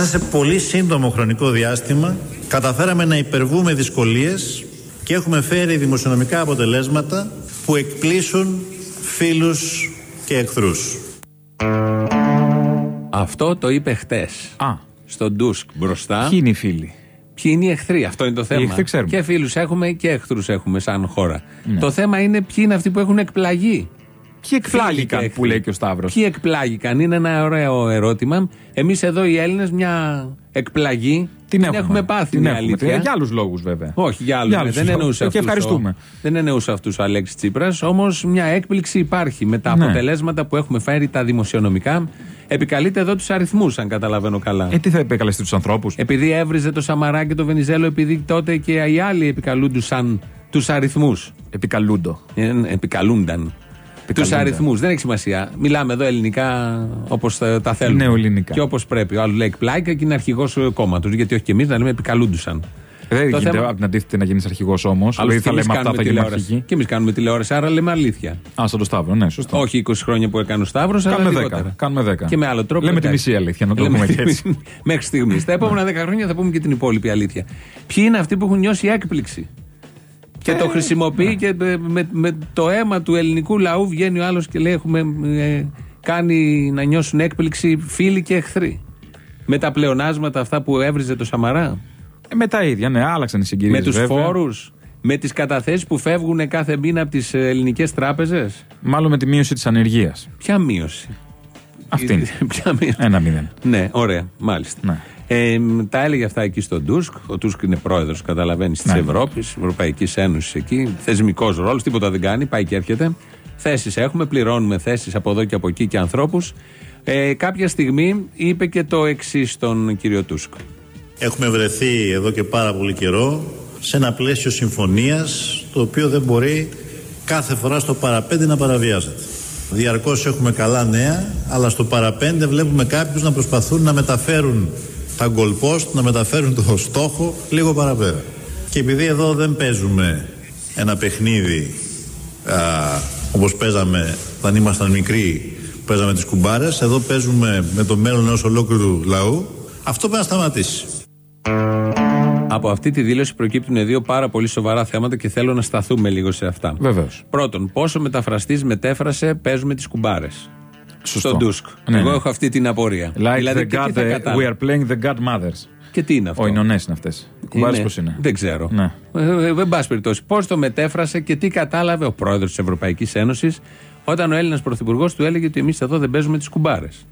Μέσα σε πολύ σύντομο χρονικό διάστημα καταφέραμε να υπερβούμε δυσκολίες και έχουμε φέρει δημοσιονομικά αποτελέσματα που εκπλήσουν φίλους και εχθρούς. Αυτό το είπε χτες. Α. Στον Ντούσκ μπροστά. Ποιοι είναι οι φίλοι; Ποιοι είναι οι εχθροί, αυτό είναι το θέμα. εχθροί ξέρουμε. Και φίλους έχουμε και εχθρούς έχουμε σαν χώρα. Ναι. Το θέμα είναι ποιοι είναι αυτοί που έχουν εκπλαγεί. Ποιοι εκπλάγηκαν Φίλοι και που λέει και ο Σταύρος; Ποιοι εκπλάγηκαν, είναι ένα ωραίο ερώτημα. Εμείς εδώ οι Έλληνες μια εκπλαγή Την έχουμε, πάθει. Την είναι έχουμε. αλήθεια. Για άλλους λόγους βέβαια. Όχι, για άλλους. Για άλλους δεν λόγους. εννοούσε Και αυτούς ευχαριστούμε. Ο, δεν εννοούσε αυτούς ο Αλέξης Τσίπρας. Όμως μια έκπληξη υπάρχει με τα Ναι. αποτελέσματα που έχουμε φέρει τα δημοσιονομικά. Επικαλείται εδώ τους αριθμούς, αν καταλαβαίνω καλά. Ε, τι θα επεκαλεστεί τους ανθρώπους; Επειδή έβριζε το Σαμαρά και το Βενιζέλο, επειδή τότε και οι άλλοι επικαλούντουσαν τους αριθμούς. Επικαλούντο. επικαλούνταν. Τους αριθμούς. Δεν έχει σημασία. Μιλάμε εδώ ελληνικά όπως τα θέλουμε. Νεοελληνικά. Και όπως πρέπει. Ο άλλος λέει εκπλάγει και είναι αρχηγός κόμματος. Γιατί όχι και εμείς να λέμε επικαλούντουσαν. Δεν Το γίνεται θέμα- από την αντίθετη να γίνεις αρχηγός όμως. Άλλωστε Δηλαδή και θα εμείς λέμε αυτά, κάνουμε θα γίνουμε τηλεόραση. αρχηγοί. Και εμείς κάνουμε τηλεόραση, άρα λέμε αλήθεια. Α, στον το Σταύρο, ναι, σωστό. Όχι 20 χρόνια που έκανε ο Σταύρος, αλλά Κάνουμε λιγότερα. 10. Κάνουμε 10. Και με άλλο τρόπο. Λέμε τη εντάξει. μισή αλήθεια, να το Λέμε πούμε τη και έτσι. μισή- Μέχρι στιγμής. Τα επόμενα 10 χρόνια θα πούμε και την υπόλοιπη αλήθεια. Ποιοι είναι αυτοί που έχουν νιώσει έκπληξη; Και Ε, το χρησιμοποιεί ναι. και με, με- με το αίμα του ελληνικού λαού βγαίνει ο άλλος και λέει: Έχουμε ε, κάνει να νιώσουν έκπληξη φίλοι και εχθροί. Με τα πλεονάσματα αυτά που έβριζε το Σαμαρά. Ε, με τα ίδια, ναι, άλλαξαν οι συγκυρίες. με τους φόρους. Με τις καταθέσεις που φεύγουν κάθε μήνα από τις ελληνικές τράπεζες. Μάλλον με τη μείωση της ανεργίας. Ποια μείωση; Αυτή είναι. Ποια μείωση; Ένα μηδέν. Ναι, ωραία, μάλιστα. Ναι. Ε, μ, τα έλεγε αυτά εκεί στον Τούσκ. Ο Τούσκ είναι πρόεδρος, καταλαβαίνεις, της Ναι. Ευρώπης, Ευρωπαϊκής Ένωσης εκεί. Θεσμικός ρόλος, τίποτα δεν κάνει, πάει και έρχεται. Θέσεις έχουμε, πληρώνουμε θέσεις από εδώ και από εκεί και ανθρώπους. Ε, κάποια στιγμή είπε και το εξής στον κύριο Τούσκ. Έχουμε βρεθεί εδώ και πάρα πολύ καιρό σε ένα πλαίσιο συμφωνίας το οποίο δεν μπορεί κάθε φορά στο παραπέντε να παραβιάζεται. Διαρκώς έχουμε καλά νέα, αλλά στο παραπέντε βλέπουμε κάποιους να προσπαθούν να μεταφέρουν τα goal post, να μεταφέρουν το στόχο λίγο παραπέρα. Και επειδή εδώ δεν παίζουμε ένα παιχνίδι α, όπως παίζαμε όταν ήμασταν μικροί, που παίζαμε τις κουμπάρες, εδώ παίζουμε με το μέλλον ενός ολόκληρου λαού, αυτό πρέπει να σταματήσει. Από αυτή τη δήλωση προκύπτουν δύο πάρα πολύ σοβαρά θέματα και θέλω να σταθούμε λίγο σε αυτά. Βεβαίως. Πρώτον, πόσο μεταφραστής μετέφρασε παίζουμε τις κουμπάρες. Σωστό. Στον Τούσκ. Ναι, Εγώ ναι. έχω αυτή την απορία. Like δηλαδή, the και τι God, θα the- κατάλαβα; we are playing the godmothers. Και τι είναι αυτό; Ο Ινωνές είναι αυτές. Κουμπάρε Είναι- πώ είναι. Δεν ξέρω. Ναι. Ε, ε, εν πάση περιπτώσει, πώς το μετέφρασε και τι κατάλαβε ο πρόεδρος της Ευρωπαϊκής Ένωσης όταν ο Έλληνας πρωθυπουργός του έλεγε ότι εμείς εδώ δεν παίζουμε τις κουμπάρες.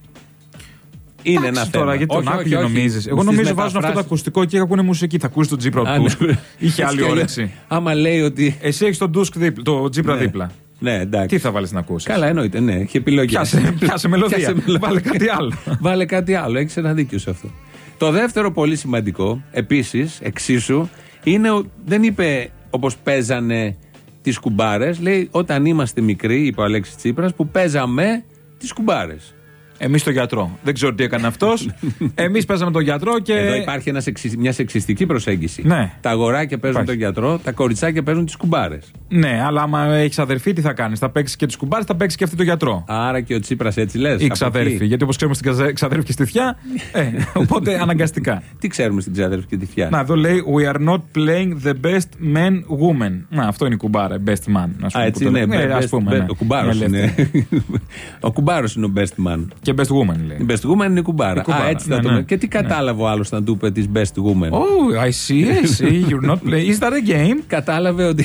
Είναι Εντάξει ένα τώρα, θέμα. γιατί τον Όχι, άκουγε όχι, όχι. νομίζεις. Εγώ Στις νομίζω βάζουν αυτό το μεταφράσεις. ακουστικό και ακούνε μουσική. Θα ακούσει τον Τζίπρα Α, του ναι. Τούσκ. Είχε Έτσι άλλη κι αλλιώς. όρεξη. Άμα λέει ότι. Εσύ έχεις τον Τούσκ δίπλα, το Τζίπρα Ναι. δίπλα. Ναι, εντάξει. Τι θα βάλεις να ακούσεις; Καλά, εννοείται, ναι, έχει επιλογή. Πιάσε- πιάσε μελωδία. Βάλε κάτι άλλο. Βάλε κάτι άλλο. Έχεις ένα δίκιο σε αυτό. Το δεύτερο πολύ σημαντικό, επίσης, εξίσου, είναι ο- δεν είπε όπως παίζανε τις κουμπάρες. Λέει όταν είμαστε μικροί, είπε ο Αλέξης Τσίπρας, που παίζαμε τις κουμπάρες. Εμείς το γιατρό. Δεν ξέρω τι έκανε αυτός. Εμείς παίζαμε τον γιατρό και. Εδώ υπάρχει ένας εξι- μια σεξιστική προσέγγιση. Ναι. Τα αγοράκια παίζουν Υπάρχει. τον γιατρό, τα κοριτσάκια παίζουν τις κουμπάρες. Ναι, αλλά άμα έχεις αδερφή, τι θα κάνεις; Θα παίξεις και του κουμπάρες, θα παίξεις και αυτή το γιατρό. Άρα και ο Τσίπρας έτσι λες. Ή ξαδέρφη. Γιατί όπως ξέρουμε στην ξαδε- ξαδέρφη και στη θιά. Ε, οπότε αναγκαστικά. Τι ξέρουμε στην ξαδέρφη και τη θιά. Να, εδώ λέει We are not playing the best man woman. Να, αυτό είναι η κουμπάρα, best man. Ας Α, πούμε, έτσι που το είναι. λέει. Ε, best- ας πούμε, best- ναι. Ο κουμπάρος Μια είναι. ελεύθερη. ο κουμπάρος είναι ο best man. Και best woman λέει. Η best woman είναι η κουμπάρα. Η κουμπάρα, Α, έτσι θα ναι, το ναι. πούμε. Και τι κατάλαβε ο άλλος να του είπε της best woman; Oh, I see, I see. You're not playing. Is that a game? Κατάλαβε ότι,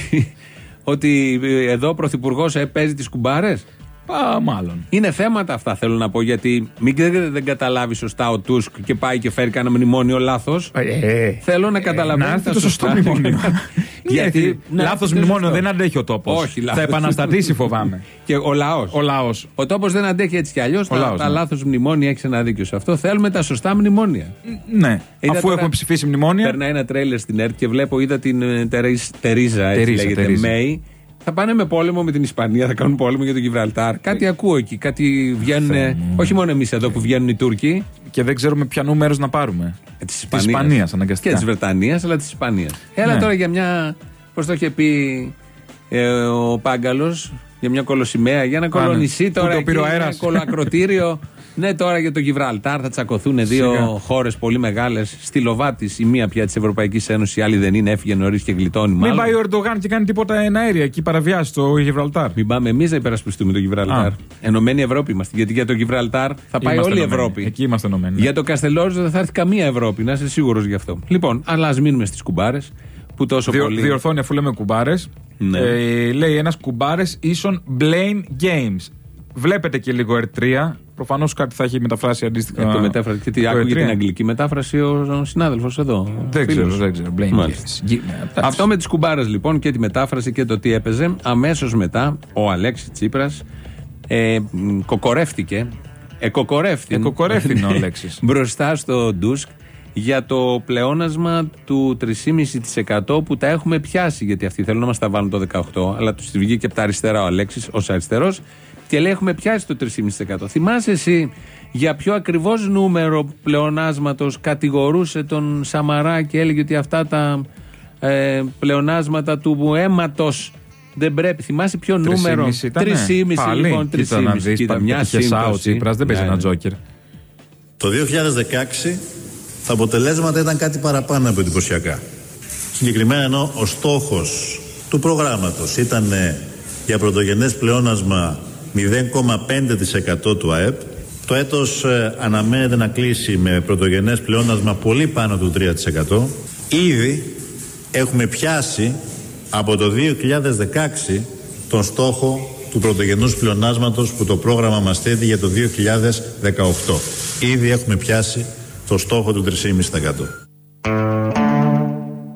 ότι εδώ ο πρωθυπουργός παίζει τις κουμπάρες; Α, μάλλον. Είναι θέματα αυτά θέλω να πω γιατί μην δεν, δεν καταλάβει σωστά ο Τούσκ και πάει και φέρει κανένα μνημόνιο λάθος. Ε, Θέλω να καταλαβαίνει να έρθει τα το σωστό σωστά. μνημόνιο. Γιατί Γιατί να λάθος έρθει το μνημόνιο σωστό. δεν αντέχει ο τόπος. Όχι, λάθος. Θα επαναστατήσει, φοβάμαι. Και ο λαός. Ο λαός. Ο τόπος δεν αντέχει έτσι κι αλλιώς. Τα, λαός, τα ναι. λάθος μνημόνια έχεις ένα δίκιο σε αυτό. Θέλουμε τα σωστά μνημόνια. Ναι, Είδα αφού τώρα- έχουμε ψηφίσει μνημόνια. Περνάει ένα τρέιλερ στην ΕΡΤ και βλέπω, είδα την ε, Τερίζ- Τερίζα, έτσι Τερίζα, λέγεται, Τερίζα. Μέη. Θα πάνε με πόλεμο με την Ισπανία, θα κάνουν πόλεμο για τον Γιβραλτάρ. Κάτι ακούω εκεί. Κάτι βγαίνουν. Θεέ μου. Όχι μόνο εμείς εδώ που βγαίνουν οι Τούρκοι. Και δεν ξέρουμε ποιανού μέρο να πάρουμε. Της Της Ισπανίας, Ισπανίας. αναγκαστικά. Και της Βρετανίας, αλλά της Ισπανίας. Έλα Ναι. τώρα για μια. Πώς το είχε πει ε, ο Πάγκαλος, για μια κολοσημαία, για ένα Α, ναι. κολονισί Που τώρα. το εκεί, πήρε ο ένα αέρας. κολοακροτήριο. Ναι, τώρα για το Γιβραλτάρ θα τσακωθούν δύο χώρες πολύ μεγάλες. Στη Λοβάτης, η μία πια της Ευρωπαϊκής Ένωσης, η άλλη δεν είναι, έφυγε νωρίς και γλιτώνει. Μην πάει ο Ερντογάν και κάνει τίποτα αέρια εκεί παραβιάσει το Γιβραλτάρ. Μην πάμε εμείς να υπερασπιστούμε το Γιβραλτάρ. Α. Ενωμένη Ευρώπη είμαστε. Γιατί για το Γιβραλτάρ θα πάει Είμαστε όλη η ενωμένοι. Ευρώπη. Εκεί είμαστε ενωμένοι. ναι. Για το Καστελόριζο δεν θα έρθει καμία Ευρώπη, να είσαι σίγουρος γι' αυτό. Λοιπόν, αλλά ας μείνουμε στις κουμπάρες που τόσο Διο, πολύ. Διορθώνει αφού λέμε κουμπάρες. Ναι. Ε, λέει ένας κουμπάρες ίσον blame games. Βλέπετε και λίγο R3. Προφανώς κάτι θα έχει μεταφράσει αντίστοιχα. Ε, το μετάφραση. Και τι το άκουγε R3. την αγγλική μετάφραση ο, ο συνάδελφος εδώ. Δεν φίλος. ξέρω, δεν ξέρω. Blame Μάλιστα. games. Γι- ναι, εντάξει. Αυτό με τις κουμπάρες λοιπόν και τη μετάφραση και το τι έπαιζε. Αμέσως μετά ο Αλέξη Τσίπρας ε, μ, κοκορεύτηκε. Εκοκορεύτηκε. Εκοκορεύτηκε ο Αλέξης. μπροστά στο Ντούσκ για το πλεόνασμα του 3,5% που τα έχουμε πιάσει. Γιατί αυτοί θέλουν να μας τα βάλουν το 18%, αλλά τους βγήκε από τα αριστερά ο Αλέξης ως αριστερός και λέει έχουμε πιάσει το 3,5%. Θυμάσαι εσύ για ποιο ακριβώς νούμερο πλεονάσματος κατηγορούσε τον Σαμαρά και έλεγε ότι αυτά τα ε, πλεονάσματα του αίματος δεν πρέπει. Θυμάσαι ποιο νούμερο; 3,5 ήτανε; 3,5 Πάλι. λοιπόν. 3,5. Κοίτα να δεις, Κοίτα, μια πετυχε σάο σύμπτωση. Τσίπρας, δεν παίζει Ναι, ένα ναι. τζόκερ. Το 2016 τα αποτελέσματα ήταν κάτι παραπάνω από εντυπωσιακά. Συγκεκριμένα ενώ ο στόχος του προγράμματος ήταν ε, για πρωτογενές πλεόνασμα 0,5% του ΑΕΠ, το έτος ε, αναμένεται να κλείσει με πρωτογενές πλεόνασμα πολύ πάνω του 3%. Ήδη έχουμε πιάσει από το 2016 τον στόχο του πρωτογενούς πλεονάσματος που το πρόγραμμα μας θέτει για το 2018. Ήδη έχουμε πιάσει το στόχο του 3,5%.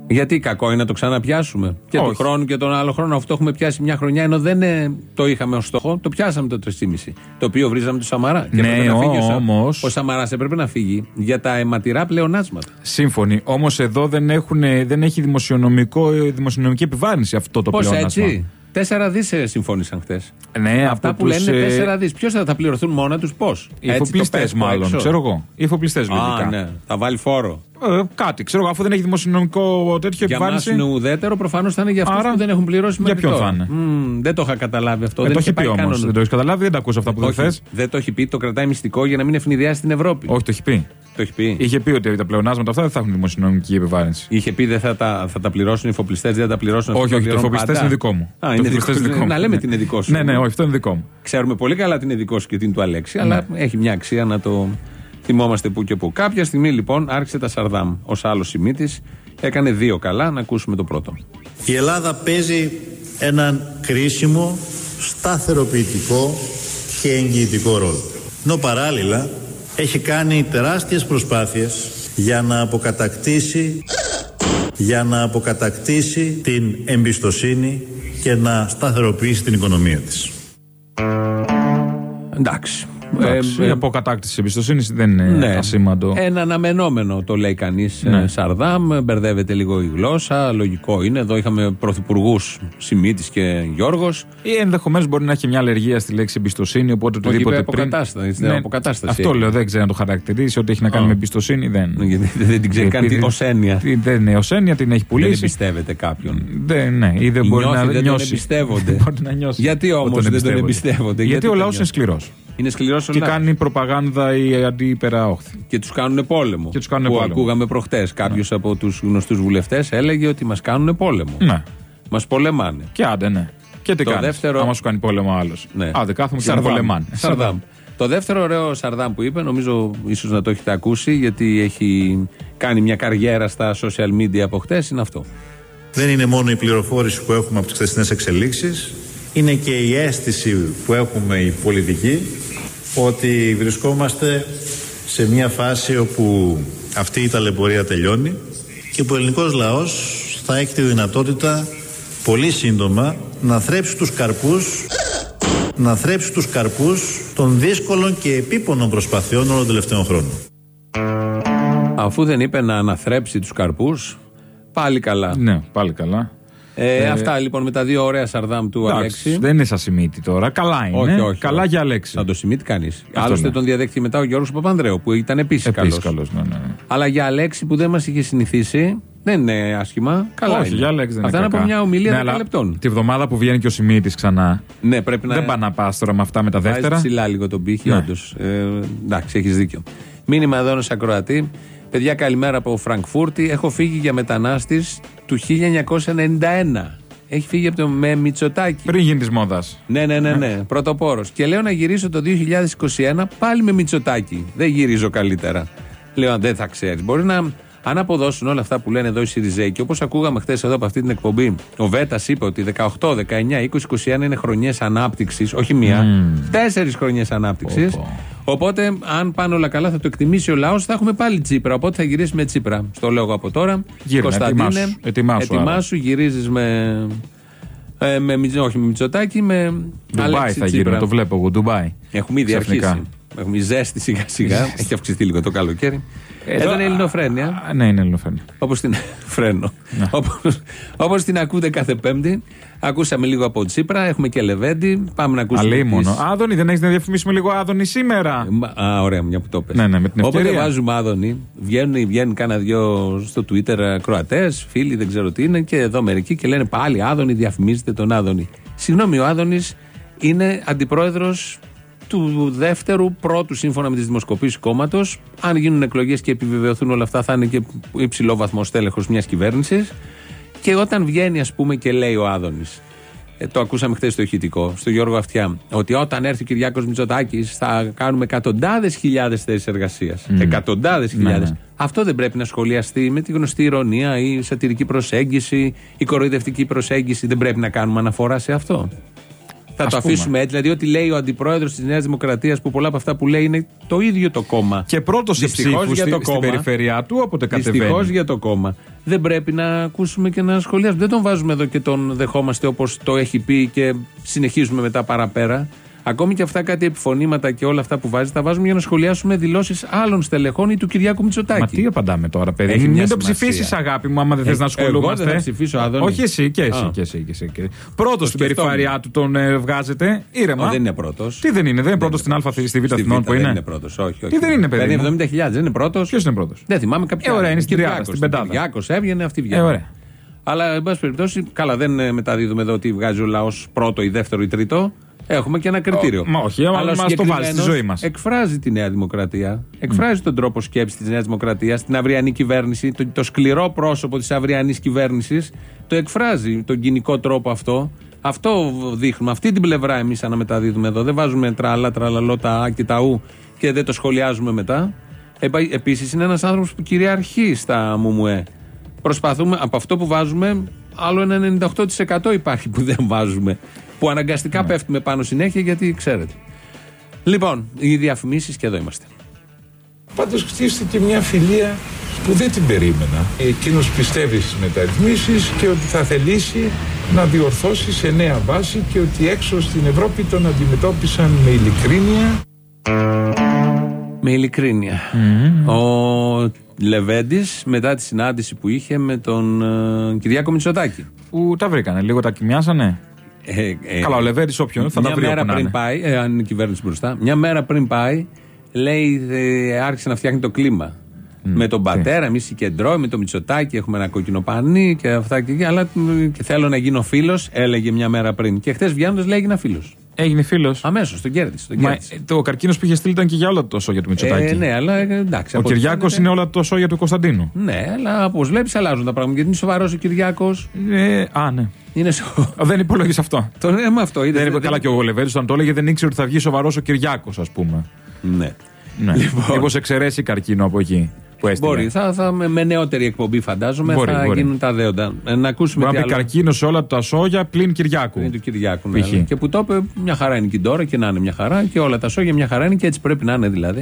Γιατί κακό είναι να το ξαναπιάσουμε. Και του Όχι. χρόνου και τον άλλο χρόνο. Αυτό έχουμε πιάσει μια χρονιά, ενώ δεν ε, το είχαμε ως στόχο. Το πιάσαμε το 3,5. Το οποίο βρίζαμε τους Σαμαρά. Και Ναι, έπρεπε να φύγει ο Σα- όμως- Ο Σαμαράς έπρεπε να φύγει για τα αιματηρά πλεονάσματα. Σύμφωνοι. Όμως εδώ δεν, έχουν, δεν έχει δημοσιονομικό, δημοσιονομική επιβάρυνση αυτό το Πώς πλεόνασμα. έτσι. Τέσσερα δις συμφώνησαν χτε. Ναι, Αυτά από που τους, λένε ε, τέσσερα δις. Ποιος θα τα πληρωθούν μόνα τους, πώς; Οι εφοπλιστέ, μάλλον. Ξέρω εγώ. Οι εφοπλιστέ λογικά. Α, ναι. Θα βάλει φόρο. Ε, κάτι, ξέρω εγώ, αφού δεν έχει δημοσιονομικό τέτοιο Για μας επιβάρυνση. είναι ουδέτερο, προφανώς θα είναι για αυτούς Άρα, που δεν έχουν πληρώσει για μέχρι ποιον τώρα. θα είναι; Μμμ, δεν το είχα καταλάβει αυτό. Ε, δεν το είχε έχει πει πάει όμως. καν ο- Δεν το έχεις καταλάβει, δεν τα ακούσα αυτά που δεν Όχι, θες. δεν το έχει πει, το κρατάει μυστικό για να μην ευνηδιάσει την Ευρώπη. Όχι, το έχει πει. Το έχει πει. Είχε πει ότι τα πλεονάσματα αυτά δεν θα έχουν δημοσιονομική επιβάρυνση. Είχε πει δεν θα τα, θα τα πληρώσουν οι εφοπλιστές, δεν θα τα πληρώσουν αυτοί Όχι, που όχι, το πληρώνουν εφοπλιστές πάντα. είναι δικό μου. Α, Το είναι εφοπλιστές δικό, είναι δικό μου. Να λέμε Ναι. την είναι δικό σου. Ναι, ναι, όχι, αυτό είναι δικό μου. Ξέρουμε πολύ καλά την είναι δικός σου και την του Αλέξη, αλλά έχει μια αξία να το θυμόμαστε που και που. Κάποια στιγμή λοιπόν άρχισε τα Σαρδάμ ως άλλος σημείτη. Έκανε δύο καλά. Να ακούσουμε το πρώτο. Η Ελλάδα παίζει έναν κρίσιμο, σταθεροποιητικό και εγγυητικό ρόλο. Ενώ παράλληλα έχει κάνει τεράστιες προσπάθειες για να αποκατακτήσει για να αποκατακτήσει την εμπιστοσύνη και να σταθεροποιήσει την οικονομία της. Εντάξει. Εντάξει, Ε, η ε, αποκατάκτηση εμπιστοσύνης δεν είναι ναι. ασήμαντο. Ένα αναμενόμενο το λέει κανείς. Ναι. Σαρδάμ, μπερδεύεται λίγο η γλώσσα. Λογικό είναι. Εδώ είχαμε πρωθυπουργούς Σιμίτης και Γιώργος. Ή ενδεχομένως μπορεί να έχει μια αλλεργία στη λέξη εμπιστοσύνη, οπότε Όχι, οτιδήποτε είπε πριν. αποκατάσταση, δεν αποκατάσταση Αυτό έχει. λέω, δεν ξέρω να το χαρακτηρίσει. Ό,τι έχει να κάνει Α. με εμπιστοσύνη δεν. Γιατί δεν την ξέρει καν Επειδή- ως έννοια. Τι- Δεν είναι ως έννοια, την έχει Δεν πουλήσει. εμπιστεύεται κάποιον. Δεν, ναι, ή δεν Οι μπορεί νιώθει να δεν τον νιώσει. εμπιστεύονται. Δεν μπορεί να νιώσει. Γιατί ότι όμως δεν τον εμπιστεύονται, γιατί Γιατί ο τον λαός νιώθει; είναι σκληρός. Είναι σκληρός ο Και λαός. κάνει προπαγάνδα η αντίπερα όχθη. Και τους κάνουν πόλεμο. Και τους κάνουν που πόλεμο. ακούγαμε προχτές. Κάποιος από τους γνωστούς βουλευτές έλεγε ότι μας κάνουν πόλεμο. Ναι. Μας πολεμάνε. Και άντε, ναι. Και τι Το κάνεις; δεύτερο- Άμα σου κάνει πόλεμο άλλος. Ναι. Άντε, κάθομαι και με Σαρδάμ. πολεμάνε. Σαρδάμ. Το δεύτερο ωραίο Σαρδάμ που είπε, νομίζω ίσως να το έχετε ακούσει, γιατί έχει κάνει μια καριέρα στα social media από χτες, είναι αυτό. Δεν είναι μόνο η πληροφόρηση που έχουμε από τις χθεσινές εξελίξεις, είναι και η αίσθηση που έχουμε οι πολιτικοί ότι βρισκόμαστε σε μια φάση όπου αυτή η ταλαιπωρία τελειώνει και που ο ελληνικός λαός θα έχει τη δυνατότητα πολύ σύντομα να θρέψει τους καρπούς να θρέψει τους καρπούς των δύσκολων και επίπονων προσπαθειών όλων των τελευταίων χρόνων. Αφού δεν είπε να αναθρέψει τους καρπούς, πάλι καλά. Ναι, πάλι καλά. Ε, αυτά λοιπόν με τα δύο ωραία Σαρδάμ του Εντάξει, Αλέξη. δεν είναι σαν σημείτη τώρα. Καλά είναι. Όχι, όχι. Καλά όχι. για Αλέξη. Θα το σημείει κανείς. Άλλωστε λέω. τον διαδέχτηκε μετά ο Γιώργος Παπανδρέου που ήταν επίσης Επίσης καλός. καλό. Ναι, ναι. ναι. Αλλά για Αλέξη που δεν μας είχε συνηθίσει, Δεν είναι άσχημα. Καλά. Όχι, είναι. για λέξη δεν Αυτά είναι είναι από κακά. μια ομιλία Ναι, 10 αλλά λεπτών. Τη βδομάδα που βγαίνει και ο Σιμίτης ξανά. Ναι, πρέπει να. Δεν πάει να πας τώρα με αυτά με τα Βάζεις δεύτερα. ψηλά λίγο τον πύχη, Ναι. όντως. Ε, εντάξει, έχεις δίκιο. Μήνυμα εδώ ενός ακροατή. Παιδιά, καλημέρα από Φραγκφούρτη. Έχω φύγει για μετανάστης του 1991. Έχει φύγει από το με Μητσοτάκι. Πριν γίνει της μόδας. Ναι, ναι, ναι, ναι. Πρωτοπόρος. Και λέω να γυρίσω το 2021 πάλι με Μητσοτάκι. Δεν γυρίζω καλύτερα. Λέω, δεν θα ξέρεις. Μπορεί να. Αν αποδώσουν όλα αυτά που λένε εδώ οι Σιριζέοι και όπως ακούγαμε χθες εδώ από αυτή την εκπομπή, ο Βέτας είπε ότι 18, 19, 20, 21 είναι χρονιές ανάπτυξης, όχι μία, τέσσερις χρονιές ανάπτυξης. Πω, πω. Οπότε, αν πάνε όλα καλά, θα το εκτιμήσει ο λαός, θα έχουμε πάλι Τσίπρα. Οπότε θα γυρίσει με Τσίπρα. Στο λέω εγώ από τώρα. Γύρνα, Κωνσταντίνε, ετοιμάσου. Ετοιμάσου, άρα. ετοιμάσου γυρίζεις με. Ε, με, Μιτζ- όχι με Μητσοτάκι, με Ντουμπάι Αλέξη θα Τσίπρα. γίνουμε, το βλέπω εγώ. Ντουμπάι. Έχουμε ήδη Ξαφνικά. αρχίσει. Έχουμε ζέστη σιγά σιγά. Έχει αυξηθεί λίγο το καλοκαίρι. Εδώ είναι η Ελληνοφρένεια. Α, Ναι, είναι ελληνοφρένεια. Όπως την. Φρένο. Όπως, όπως την ακούτε κάθε Πέμπτη. Ακούσαμε λίγο από Τσίπρα. Έχουμε και Λεβέντη. Πάμε να ακούσουμε. Αλίμονο. τις- Άδωνη, δεν έχεις να διαφημίσουμε λίγο Άδωνη σήμερα; Μα- Α, ωραία, μια που το πες. Ναι, ναι, με την Όποτε ευκαιρία. βάζουμε άδωνη, βγαίνουν, βγαίνουν κάνα δυο στο Twitter Κροατές, φίλοι, δεν ξέρω τι είναι, και εδώ μερικοί και λένε πάλι Άδωνη, διαφημίζετε τον Άδωνη. Συγγνώμη, ο Άδωνης είναι αντιπρόεδρος του δεύτερου, πρώτου σύμφωνα με τις δημοσκοπήσεις κόμματος. Αν γίνουν εκλογές και επιβεβαιωθούν όλα αυτά, θα είναι και υψηλό βαθμό τέλεχο μιας κυβέρνησης. Και όταν βγαίνει, ας πούμε, και λέει ο Άδωνης, ε, το ακούσαμε χθες στο ηχητικό, στο Γιώργο Αυτιά, ότι όταν έρθει ο Κυριάκος Μητσοτάκης θα κάνουμε εκατοντάδες χιλιάδες θέσεις εργασίας. Εκατοντάδες χιλιάδες. ναι. Αυτό δεν πρέπει να σχολιαστεί με τη γνωστή ηρωνία ή σατυρική προσέγγιση, η κοροϊδευτική προσέγγιση. Δεν πρέπει να κάνουμε αναφορά σε αυτό. Θα Ας το πούμε. αφήσουμε έτσι. Δηλαδή, ό,τι λέει ο αντιπρόεδρος της Νέας Δημοκρατίας, που πολλά από αυτά που λέει είναι το ίδιο το κόμμα. Και πρώτος σε Δυστυχώς ψήφου για στη, το στην κόμμα. περιφέρειά του, όποτε Δυστυχώς κατεβαίνει. για το κόμμα. Δεν πρέπει να ακούσουμε και να σχολιάσουμε. Δεν τον βάζουμε εδώ και τον δεχόμαστε όπως το έχει πει και συνεχίζουμε μετά παραπέρα. Ακόμη και αυτά κάτι επιφωνήματα και όλα αυτά που βάζεις, τα βάζουμε για να σχολιάσουμε δηλώσεις άλλων στελεχών ή του Κυριάκου Μητσοτάκη. Μα τι απαντάμε τώρα, παιδί. Έχει Μην μια το σημασία. ψηφίσεις, αγάπη μου, άμα δεν Ε, θε να εγώ ασχολούμαστε. δεν θα ψηφίσω, Άδωνη. Όχι εσύ, και εσύ. Α. Και εσύ, και εσύ. Και... Πρώτος στην σκεφτόμουν. περιφέρειά του τον ε, βγάζετε. Ήρεμα. Ω, δεν είναι πρώτος. Τι δεν είναι, δεν είναι πρώτος στην Α, στη Β Αθηνών που Δεν είναι. είναι πρώτος, όχι, όχι. Τι δεν είναι, παιδί μου; 70.000, δεν είναι πρώτος; Ποιος είναι πρώτος; Δεν θυμάμαι κάποια. Ε, ωραία, άλλη. είναι στην τριάδα, Κυριάκος, στην πεντάδα. Κυριάκος έβγαινε, αυτή βγαίνει. Ε, ωραία. Αλλά, εν πάση περιπτώσει, καλά, δεν ε, μεταδίδουμε εδώ ότι βγάζει ο λαός πρώτο ή δεύτερο ή τρίτο. Έχουμε και ένα κριτήριο. μα όχι, αλλά ο μας το βάλεις στη συγκεκριμένος ζωή μας. Εκφράζει τη Νέα Δημοκρατία. Εκφράζει τον τρόπο σκέψης της Νέας Δημοκρατίας, την αυριανή κυβέρνηση, το, το σκληρό πρόσωπο της αυριανής κυβέρνησης. Το εκφράζει τον κοινικό τρόπο αυτό. Αυτό δείχνουμε. Αυτή την πλευρά εμείς αναμεταδίδουμε εδώ. Δεν βάζουμε τραλά, τραλαλό, τα α και τα ου και δεν το σχολιάζουμε μετά. Επίσης είναι ένας άνθρωπος που κυριαρχεί στα ΜΟΜΟΕ. Προσπαθούμε από αυτό που βάζουμε, άλλο ένα 98% υπάρχει που δεν βάζουμε. Που αναγκαστικά πέφτουμε πάνω συνέχεια γιατί ξέρετε. Λοιπόν, οι διαφημίσεις και εδώ είμαστε. Πάντως χτίστηκε μια φιλία που δεν την περίμενα. Εκείνος πιστεύει στις μεταρρυθμίσεις και ότι θα θελήσει να διορθώσει σε νέα βάση και ότι έξω στην Ευρώπη τον αντιμετώπισαν με ειλικρίνεια. Με ειλικρίνεια. Ο Λεβέντης, μετά τη συνάντηση που είχε με τον ε, Κυριάκο Μητσοτάκη. Που τα βρήκανε, λίγο τα κοιμιάσανε. Ε, ε, Καλά, ο Λεβέντη όποιον θα τα μια βρει μέρα όπου να πριν είναι. πάει, ε, αν είναι η κυβέρνηση μπροστά, μια μέρα πριν πάει, λέει, ε, άρχισε να φτιάχνει το κλίμα. Με τον πατέρα, εμείς οι κεντρώοι, με το Μητσοτάκι, έχουμε ένα κόκκινο πανί και αυτά και, και αλλά μ, και θέλω να γίνω φίλος, έλεγε μια μέρα πριν. Και χθες βγαίνοντας λέει έγινα φίλος. Έγινε φίλος. Αμέσως, τον κέρδισε. Τον Μα κέρδισε. ε, το καρκίνος που είχε στείλει ήταν και για όλα το σόγια του Μητσοτάκη. Ε, ναι, αλλά ε, εντάξει. Ο από ό,τι Κυριάκος φαίνεται- είναι όλα το σόγια του Κωνσταντίνου. Ναι, αλλά όπως βλέπεις αλλάζουν τα πράγματα. Γιατί είναι σοβαρός ο Κυριάκος. Ε, α, ναι. Είναι σοβαρό. Δεν υπολόγισε αυτό. Το λέμε αυτό. είδες, Δεν είπε καλά και ο Λεβέντη όταν το έλεγε δεν ήξερε ότι θα βγει σοβαρός ο Κυριάκος, ας πούμε. Ναι. Ναι. Λοιπόν. Μήπως εξαιρέσει καρκίνο από εκεί που έστειλε. Μπορεί, θα, θα, με, με νεότερη εκπομπή φαντάζομαι Μπορεί, θα μπορεί. γίνουν τα δέοντα. Ε, να ακούσουμε Μπορεί τι να πει άλλο καρκίνος σε όλα τα σόγια πλην Κυριάκου. είναι του Κυριάκου. ναι, Π.χ. αλλά Και που το είπε, μια χαρά είναι και τώρα και να είναι μια χαρά και όλα τα σόγια μια χαρά είναι και έτσι πρέπει να είναι δηλαδή.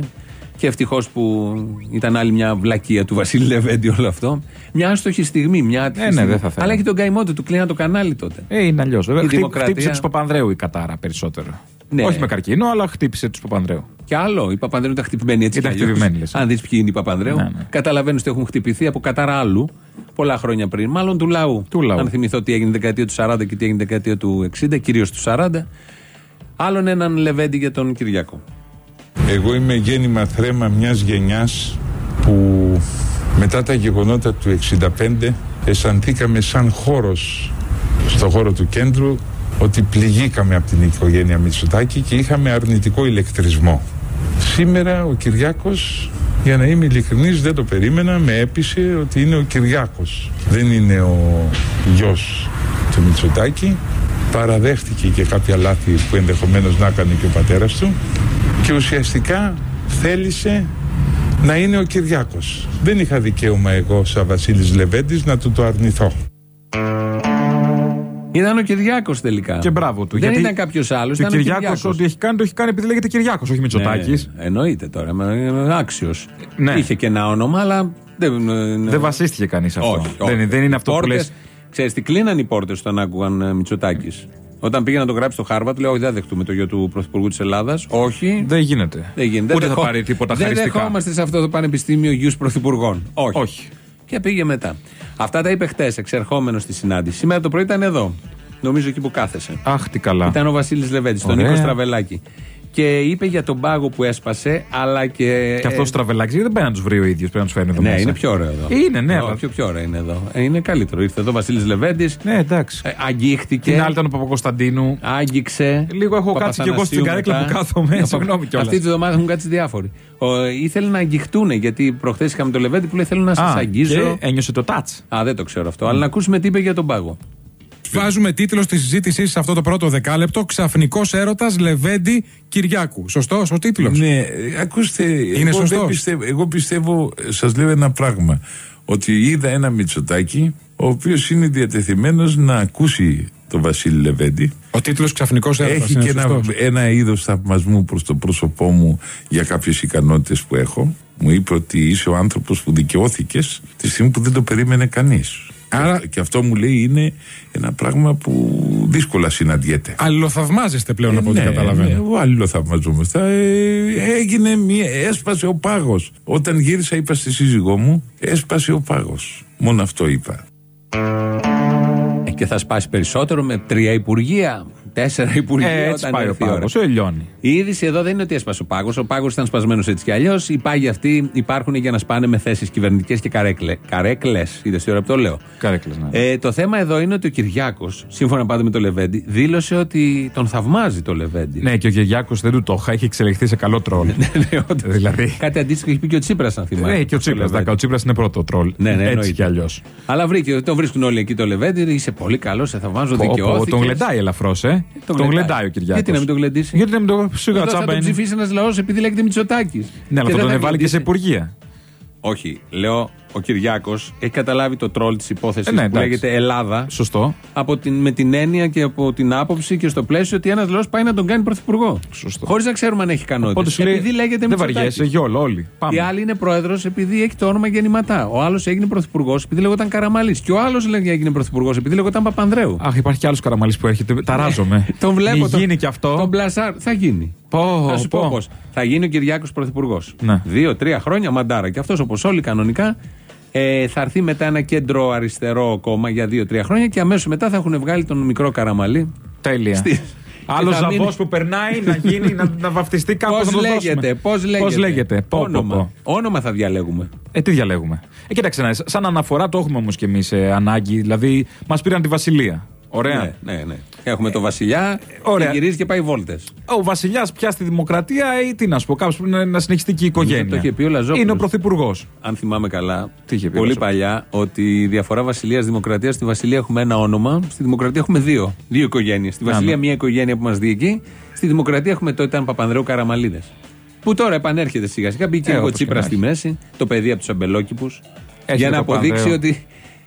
Και ευτυχώς που ήταν άλλη μια βλακεία του Βασίλη Λεβέντη όλο αυτό. Μια άστοχη στιγμή. Μια άτυχη ναι, στιγμή. δεν θα θέλω. Αλλά έχει τον καημό του, του κλείνα το κανάλι τότε. Ε, είναι αλλιώς. Βέβαια, Η χτύ- δημοκρατία- χτύπησε του Παπανδρέου η Κατάρα περισσότερο. Ναι. Όχι με καρκίνο, αλλά χτύπησε τους Παπανδρέου. Και άλλο, η Παπανδρέου ήταν χτυπημένη έτσι. Ήταν κι αλλιώς. χτυπημένη, λες. Αν δεις ποιοι είναι οι Παπανδρέου, Ναι, ναι. καταλαβαίνεις ότι έχουν χτυπηθεί από κατάρα άλλου πολλά χρόνια πριν. Μάλλον του λαού. Του λαού. Αν θυμηθώ τι έγινε δεκαετία του 40 και τι έγινε δεκαετία του 60, κυρίως του 40. Άλλον έναν Λεβέντη για τον Κυριακό. Εγώ είμαι γέννημα θρέμα μιας γενιάς που Μετά τα γεγονότα του 65 αισθανθήκαμε σαν χώρος στο χώρο του κέντρου ότι πληγήκαμε από την οικογένεια Μητσοτάκη και είχαμε αρνητικό ηλεκτρισμό. Σήμερα ο Κυριάκος, για να είμαι ειλικρινής, δεν το περίμενα, με έπεισε ότι είναι ο Κυριάκος. Δεν είναι ο γιος του Μητσοτάκη. Παραδέχτηκε και κάποια λάθη που ενδεχομένως να έκανε και ο πατέρας του και ουσιαστικά θέλησε να είναι ο Κυριάκος. Δεν είχα δικαίωμα εγώ σαν Βασίλης Λεβέντης να του το αρνηθώ. Ήταν ο Κυριάκος τελικά. Και μπράβο του. Δεν γιατί ήταν κάποιος άλλος. Και ο Κυριάκος ό,τι έχει κάνει το έχει κάνει επειδή λέγεται Κυριάκος, όχι Μητσοτάκης. Ναι, εννοείται τώρα. Άξιος. Ναι. Είχε και ένα όνομα, αλλά. Δεν, δεν βασίστηκε κανείς αυτό. Όχι, όχι. Δεν, δεν είναι αυτό πόρτες, που λες. Ξέρεις τι κλείναν οι πόρτες όταν άκουγαν ε, Μητσοτάκης. Όταν πήγε να το γράψει στο Χάρβατ, λέω: Όχι, δεν δεχτούμε το γιο του Πρωθυπουργού της Ελλάδας. Όχι. Δεν γίνεται. Δεν γίνεται. Ούτε δεν θα πάρει τίποτα δεν χαριστικά. Δεν δεχόμαστε σε αυτό το πανεπιστήμιο γιους Πρωθυπουργών. Όχι. Όχι. Και πήγε μετά. Αυτά τα είπε χτες, εξερχόμενος στη συνάντηση. Σήμερα το πρωί ήταν εδώ. Νομίζω εκεί που κάθεσε. Αχ, τι καλά. Ήταν ο Βασίλης Λεβέντης, τον Ωραία. Νίκος Στραβελάκη. Και είπε για τον πάγο που έσπασε, αλλά και. Και αυτός ο Στραβελάκη δεν πάει να τους βρει ο ίδιος, πρέπει να τους φέρνει εδώ Ναι, μέσα. είναι πιο ωραίο εδώ. Είναι, ναι, Ω, αλλά- Πιο, πιο ωραίο είναι εδώ. Ε, είναι καλύτερο. Ήρθε εδώ ο Βασίλης Λεβέντης. Ναι, εντάξει. Ε, αγγίχτηκε. Την άλλη ήταν ο Παπακοσταντίνου. Άγγιξε. Λίγο έχω κάτσει κι εγώ στην Παπαθανασίου καρέκλα μετά. που κάθομαι, Ναι, συγγνώμη κιόλας. Αυτή τη βδομάδα έχουν κάτσει διάφοροι. Ο, ήθελε να αγγιχτούν γιατί προχθές είχαμε το Λεβέντη που λέει θέλω να σας Α, αγγίζω. και ένιωσε το τάτ. Α, δεν το ξέρω αυτό. Αλλά να ακούσουμε τι είπε για τον πάγο. Βάζουμε τίτλο στη συζήτησή σε αυτό το πρώτο δεκάλεπτο Ξαφνικός έρωτας Λεβέντη Κυριάκου. Σωστός ο τίτλος; Ναι, ε, ακούστε, Είναι εγώ, σωστός; δεν πιστεύω, εγώ πιστεύω, σας λέω ένα πράγμα, ότι είδα ένα Μητσοτάκι, ο οποίος είναι διατεθειμένος να ακούσει τον Βασίλη Λεβέντη. Ο τίτλος Ξαφνικός έρωτας. Έχει και ένα, ένα είδος θαυμασμού προς το πρόσωπό μου για κάποιες ικανότητες που έχω. Μου είπε ότι είσαι ο άνθρωπος που δικαιώθηκες τη στιγμή που δεν το περίμενε κανείς. Άρα- Και αυτό μου λέει είναι ένα πράγμα που δύσκολα συναντιέται. Αλληλοθαυμάζεστε πλέον από ό,τι ναι, καταλαβαίνω. ναι, εγώ άλλο θαυμαζόμαστε. Ε, έγινε μία, έσπασε ο πάγος. Όταν γύρισα είπα στη σύζυγό μου, έσπασε ο πάγος. Μόνο αυτό είπα. Ε, και θα σπάσει περισσότερο με τρία υπουργεία, τέσσερα υπουργεία. Ε, έτσι όταν πάει ο έρθει η ώρα. πάγο. Ελιώνει. Η είδηση εδώ δεν είναι ότι έσπασε ο πάγος. Ο πάγος ήταν σπασμένος έτσι κι αλλιώς. Οι πάγοι αυτοί υπάρχουν για να σπάνε με θέσεις κυβερνητικές και καρέκλε. Καρέκλες, είδες τι ώρα που το λέω. Καρέκλες, ναι. Ε, το θέμα εδώ είναι ότι ο Κυριάκος, σύμφωνα πάντα με το Λεβέντι, δήλωσε ότι τον θαυμάζει το Λεβέντι. Ναι, και ο Κυριάκος δεν του το είχα, έχει εξελιχθεί σε καλό τρόλ. Ναι, όντως. δηλαδή. Κάτι αντίστοιχο έχει πει και ο Τσίπρας, αν θυμάσαι. Ναι, και ο Τσίπρας. Λεβέντι. Ο Τσίπρας είναι πρώτο τρόλ. Ναι, ναι, Έτσι εννοείται. κι αλλιώς. Αλλά βρήκε, το βρίσκουν όλοι εκεί το Λεβέντι. Είσαι πολύ καλός, σε θαυμάζω, δικαιώθηκες. Τον γλεντάει ελαφρώς, ε. Τον γλεντάει ο Κυριάκος. Γιατί να μην τον γλεντήσει; Γιατί να μην το σιγά Εδώ θα τσάμπα τον είναι. ψηφίσει ένας λαός επειδή λέγεται Μητσοτάκης. Ναι, αλλά θα τον εβάλει και σε υπουργεία. Όχι, λέω ο Κυριάκος έχει καταλάβει το τρόλ της υπόθεσης Ε, ναι, που εντάξει. λέγεται Ελλάδα. Σωστό. Από την, με την έννοια και από την άποψη και στο πλαίσιο ότι ένας λαός πάει να τον κάνει πρωθυπουργό. Σωστό. Χωρίς να ξέρουμε αν έχει Οπότε ικανότητε. σου λέει, Επειδή λέγεται δεν Μητσοτάκης. βαριέσαι, γιόλο όλοι. Πάμε. Η άλλη είναι πρόεδρος επειδή έχει το όνομα γεννηματά. Ο άλλος έγινε πρωθυπουργός επειδή λέγονταν Καραμαλής. Και ο άλλος λέγεται έγινε πρωθυπουργός επειδή λέγονταν Παπανδρέου. Αχ, υπάρχει κι άλλος καραμαλής που έρχεται. Ταράζομαι. Τον βλέπω. Μη τον- γίνει κι αυτό. Τον Μπλασάρ. Θα γίνει. Πω, θα σου πω πω. πώς. Θα γίνει ο Κυριάκος πρωθυπουργός. Ναι. Δύο-τρία χρόνια μαντάρα. Και αυτός όπως όλοι κανονικά ε, θα έρθει μετά ένα κέντρο αριστερό κόμμα για δύο-τρία χρόνια και αμέσως μετά θα έχουν βγάλει τον μικρό Καραμαλή. Τέλεια. Στη- Άλλο και θα ζαβό μείνει- που περνάει να γίνει, να, να βαφτιστεί κάπου Πώ να το λέγεται, δώσουμε. πώς λέγεται; Πώς λέγεται; Πω, πω, Όνομα. πω. Όνομα θα διαλέγουμε. Ε, τι διαλέγουμε; Ε, κοίταξε να δεις, σαν αναφορά το έχουμε όμως κι εμείς ε, ανάγκη. Δηλαδή, μας πήραν τη Βασιλεία. Ωραία. Ναι, ναι, ναι. Έχουμε το Βασιλιά ωραία. και γυρίζει και πάει βόλτες. Ο Βασιλιάς πια στη δημοκρατία ή τι να σου πω, κάπω πρέπει να, να συνεχιστεί και η οικογένεια. το είχε πει ο Λαζόπουλος. Είναι ο πρωθυπουργός. Αν θυμάμαι καλά, Τι είχε πει ο πολύ Λαζόπουλος; παλιά, ότι η διαφορά Βασιλεία-Δημοκρατία στη Βασιλεία έχουμε ένα όνομα, στη Δημοκρατία έχουμε δύο. Δύο οικογένειες. Στη Να, Βασιλεία ναι. μία οικογένεια που μας διοικεί, στη Δημοκρατία έχουμε τότε ήταν Παπανδρέου Καραμαλίδες. Που τώρα επανέρχεται σιγά σιγά. Μπήκε Ε, λίγο όπως και Τσίπρα να στη έχει. μέση, το παιδί από τους αμπελόκηπους. Έχει Για το να αποδείξει Παπανδρέου. ότι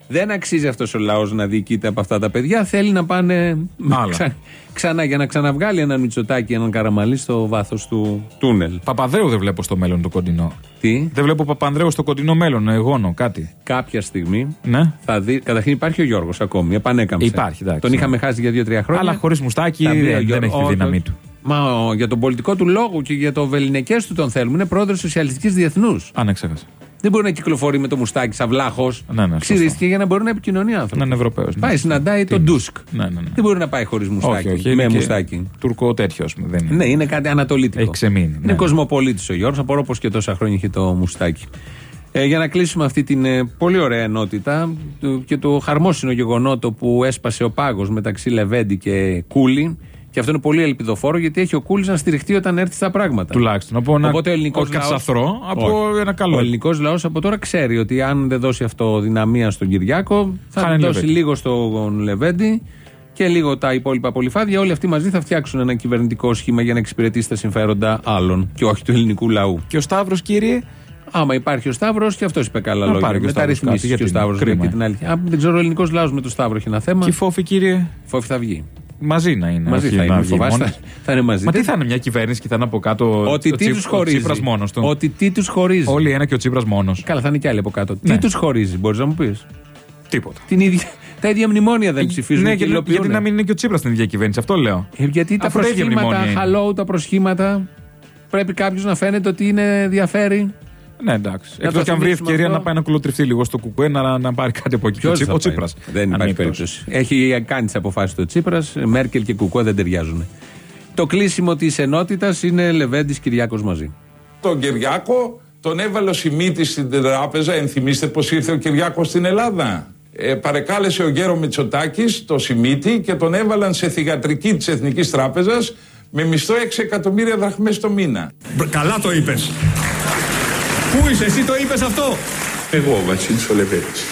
δεν αξίζει αυτός ο λαός να διοικείται από αυτά τα παιδιά. Θέλει να πάνε Άλλα. ξα- ξανά για να ξαναβγάλει έναν Μητσοτάκι, έναν Καραμαλή στο βάθος του τούνελ. Παπανδρέου δεν βλέπω στο μέλλον το κοντινό. Τι, Δεν βλέπω Παπανδρέου στο κοντινό μέλλον, εγώνο, κάτι. κάποια στιγμή Ναι. Θα δει, καταρχήν υπάρχει ο Γιώργος ακόμη, επανέκαμψε. Υπάρχει, εντάξει, Τον ναι. είχαμε χάσει για δύο-τρία χρόνια. Αλλά χωρίς μουστάκι Θα μπει ο δεν, δεν Γιώργος. έχει τη Ο- δύναμή το- του. Μα ο- για τον πολιτικό του λόγο και για το βεληνικές του τον θέλουμε. Είναι πρόεδρος Σοσιαλιστικής Διεθνούς. Α, ναι, ξέχασα. Δεν μπορεί να κυκλοφορεί με το μουστάκι σαν βλάχος. Ναι, ναι, σωστό. Ξυρίστηκε για να μπορεί να επικοινωνεί άνθρωπος. Να είναι Ευρωπαίος. Ναι. Πάει, συναντάει τον Ντούσκ. Ναι, ναι, ναι. Δεν μπορεί να πάει χωρίς μουστάκι. Όχι, όχι. με είναι και μουστάκι. Τουρκο τέτοιο, ας πούμε, δεν είναι. Ναι, είναι κάτι ανατολίτικο. Έχει ξεμείνει, Είναι ναι. κοσμοπολίτης ο Γιώργος, απορώ πω και τόσα χρόνια είχε το μουστάκι. Ε, για να κλείσουμε αυτή την ε, πολύ ωραία ενότητα του- και το χαρμόσυνο γεγονότο που έσπασε ο πάγος μεταξύ Λεβέντη και Κούλη. Και αυτό είναι πολύ ελπιδοφόρο γιατί έχει ο Κούλης να στηριχτεί όταν έρθει στα πράγματα. Τουλάχιστον. Από ένα- Οπότε ο ελληνικός όχι κάτι λαός- σαθρό, από Όχι. ένα καλό. Ο ελληνικός λαός από τώρα ξέρει ότι αν δεν δώσει αυτό δυναμία στον Κυριάκο, θα Χάνει δώσει Λεβέντη. λίγο στον Λεβέντη και λίγο τα υπόλοιπα πολυφάδια. Όλοι αυτοί μαζί θα φτιάξουν ένα κυβερνητικό σχήμα για να εξυπηρετήσει τα συμφέροντα άλλων και όχι του ελληνικού λαού. Και ο Σταύρος, κύριε; Άμα υπάρχει ο Σταύρος, και αυτός είπε καλά Να λόγια. πάρει και ο Σταύρος Μεταρρυθμίσεις κάτι, και ο γιατί Σταύρος. κρίμα, και την άλλη. Α, δεν ξέρω, ο ελληνικός λαός με το Σταύρο έχει ένα θέμα. Και η φόφη, κύριε; Φόφη θα βγει. Μαζί να είναι. Μαζί όχι θα να είναι. βγει Φοβάσαι, μόνος. θα, θα είναι μαζί. Μα τι Δεν- θα είναι μια κυβέρνηση και θα είναι από κάτω. Ότι ο τι Τσίπ- τους ο χωρίζει; Τσίπρας μόνος του; Ότι τι τους χωρίζει; Όλοι ένα και ο Τσίπρας μόνος. Καλά, θα είναι και άλλοι από κάτω. Ναι. Τι τους χωρίζει, μπορείς να μου πεις; Τίποτα. Την ίδια, τα ίδια μνημόνια δεν ψηφίζουν Ναι, και γιατί, υλοποιούν. γιατί να μην είναι και ο Τσίπρας στην ίδια κυβέρνηση, αυτό λέω. Ε, γιατί τα Αφού τα ίδια προσχήματα, μνημόνια είναι. χαλό, τα προσχήματα, πρέπει κάποιος να φαίνεται ότι είναι ενδιαφέρει. Ναι, εντάξει. Να Εκτός το και αν βρει θυμίσουμε ευκαιρία αυτό. να πάει να κολοτριφτεί λίγο στο κουκουέ να, να πάρει κάτι από εκεί. Ποιος ο θα Τσίπρας. πάει; Δεν υπάρχει περίπτωση. Έχει κάνει τις αποφάσεις του Τσίπρας. Μέρκελ και Κουκουέ δεν ταιριάζουν. Το κλείσιμο της ενότητας είναι Λεβέντης Κυριάκος μαζί. Τον Κυριάκο τον έβαλε ο Σιμίτης στην τράπεζα. Ενθυμίστε πώς ήρθε ο Κυριάκος στην Ελλάδα. Ε, παρεκάλεσε ο Γέρο Μητσοτάκης το Σιμίτη και τον έβαλαν σε θηγατρική της Εθνικής Τράπεζας με μισθό 6 εκατομμύρια δραχμές το μήνα. Καλά το είπες. Πού είσαι, εσύ το είπες αυτό; Εγώ, ο Βασίλης ο Λεβέντης.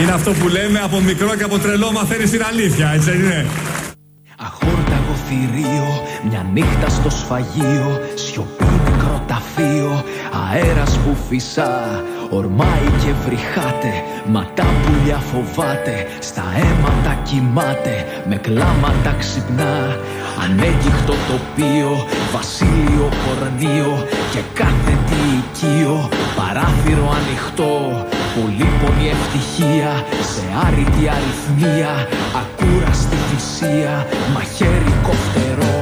Είναι αυτό που λέμε από μικρό και από τρελό μαθαίνεις την αλήθεια, έτσι δεν είναι; Αχόρταγο θηρίο, μια νύχτα στο σφαγείο Σιωπή μικροταφείο, αέρας που φυσά Ορμάει και βρυχάται, μα τα πουλιά φοβάται Στα αίματα κοιμάται, με κλάματα ξυπνά. Ανέγγιχτο τοπίο, βασίλειο χορνίο Και κάθε τι οικείο, παράθυρο ανοιχτό Πολύπονη ευτυχία, σε άρρητη αριθμία Ακούραστη θυσία, μαχαίρι κοφτερό.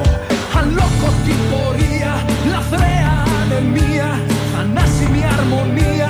Αλόκοτη πορεία, λαθρέα ανεμία Θανάσιμη αρμονία,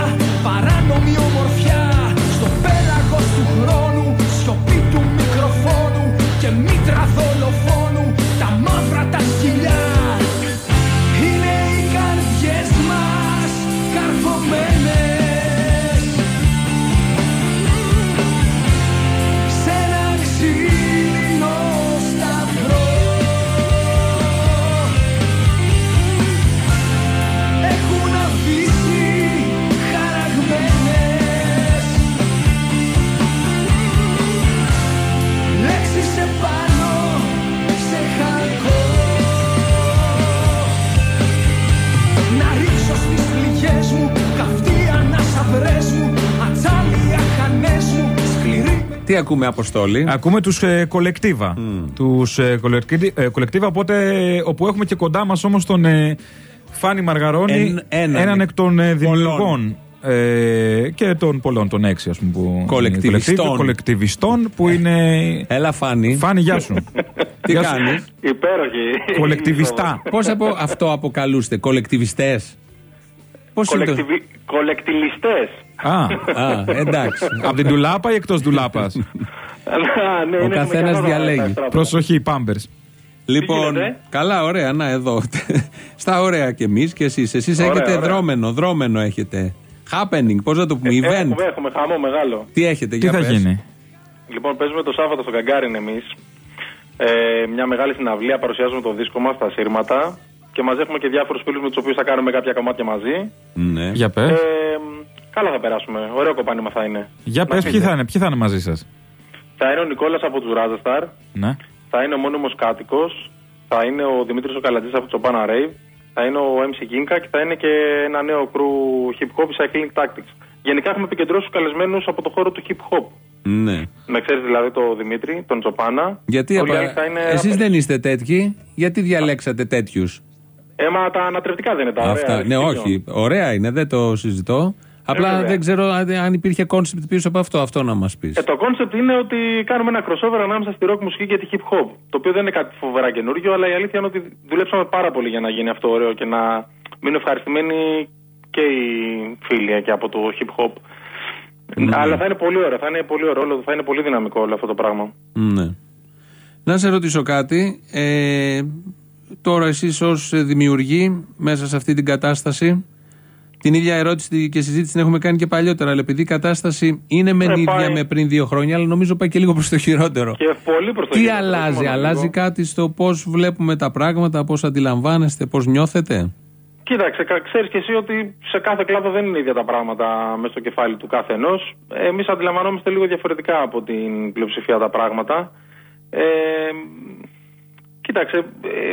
Τι ακούμε, Αποστόλη; Ακούμε τους ε, κολεκτίβα. Τους ε, κολεκτίβα, ε, κολεκτίβα, οπότε ε, όπου έχουμε και κοντά μας όμως τον ε, Φάνη Μαργαρόνη, Εν- έναν έναν εκ εκ των ε, δημιουργών. Ε, και των πολλών, των έξι, ας πούμε. Που Κολεκτιβιστών. κολεκτίβ- Κολεκτιβιστών που είναι. Έλα, Φάνη. Φάνη, γεια σου. Τι Γεια σου. κάνεις; Υπέροχη. Κολεκτιβιστά. Πώς από αυτό αποκαλούστε, κολεκτιβιστές; Πώς είναι το. Κολεκτιβι... Κολεκτιλιστές. Α, Α, εντάξει. από την ντουλάπα ή εκτός ντουλάπας; ναι, Ο είναι καθένας με διαλέγει. καθόλου τα Προσοχή, πάμπερ. Λοιπόν, γίνεται; καλά, ωραία, να εδώ. Στα ωραία κι εμείς και εσείς. Εσείς Ωραία, έχετε ωραία. δρόμενο, δρόμενο έχετε. Happening, πώς να το πούμε, event. Έχουμε, έχουμε χαμό μεγάλο. Τι έχετε, Τι για θα πες. γίνει; Λοιπόν, παίζουμε το Σάββατο στο Καγκάριν εμείς. Ε, μια μεγάλη συναυλία, παρουσιάζουμε το δίσκο μας, τα σύρματα. Και μαζεύουμε και διάφορους φίλους με τους οποίους θα κάνουμε κάποια κομμάτια μαζί. Ναι. Για πες. Ε, καλά θα περάσουμε. Ωραίο κοπάνημα θα είναι. Για Να πες, ποιοι πείτε. θα είναι, ποιοι θα είναι μαζί σας; Θα είναι ο Νικόλας από τους Ράζασταρ. Ναι. Θα είναι ο μόνιμος κάτοικος. Θα είναι ο Δημήτρης ο Καλατζής από το Τσοπάνα Rave. Θα είναι ο MC Ginka και θα είναι και ένα νέο κρου hip hop Cycling Tactics. Γενικά έχουμε επικεντρώσει καλεσμένους από το χώρο του hip hop. ναι. Με ξέρεις δηλαδή το Δημήτρη, τον Τσοπάνα. Γιατί Όλοι οι απα... άλλοι θα είναι εσείς rappers. δεν είστε τέτοιοι, γιατί διαλέξατε τέτοιους; Ε, μα τα ανατρεπτικά δεν είναι τα ωραία. Αυτά. Ναι, αλήθεια. όχι. Ωραία είναι, δεν το συζητώ. Απλά βέβαια. δεν ξέρω αν αν υπήρχε concept πίσω από αυτό. Αυτό να μας πεις. Ε, το concept είναι ότι κάνουμε ένα crossover ανάμεσα στη rock μουσική και τη hip hop. Το οποίο δεν είναι κάτι φοβερά καινούργιο, αλλά η αλήθεια είναι ότι δουλέψαμε πάρα πολύ για να γίνει αυτό ωραίο και να μείνουν ευχαριστημένοι και οι φίλοι και από το hip hop. Αλλά θα είναι πολύ ωραίο, θα είναι πολύ ωραίο, όλο- θα είναι πολύ δυναμικό όλο αυτό το πράγμα. Ναι. Να σε ρωτήσω κάτι. Ε, τώρα εσείς ως δημιουργοί μέσα σε αυτή την κατάσταση Την ίδια ερώτηση και συζήτηση την έχουμε κάνει και παλιότερα. Αλλά επειδή η κατάσταση είναι μεν Ε, ίδια πάει- με πριν δύο χρόνια, αλλά νομίζω πάει και λίγο προς το χειρότερο. Και πολύ προς το Τι χειρότερο, αλλάζει, όχι μόνο αλλάζει λίγο. κάτι στο πώς βλέπουμε τα πράγματα, πώς αντιλαμβάνεστε, πώς νιώθετε; Κοίταξε, κα- ξέρεις και εσύ ότι σε κάθε κλάδο δεν είναι ίδια τα πράγματα μέσα στο κεφάλι του κάθε ενός. Εμείς αντιλαμβανόμαστε λίγο διαφορετικά από την πλειοψηφία τα πράγματα. Ε, κοίταξε,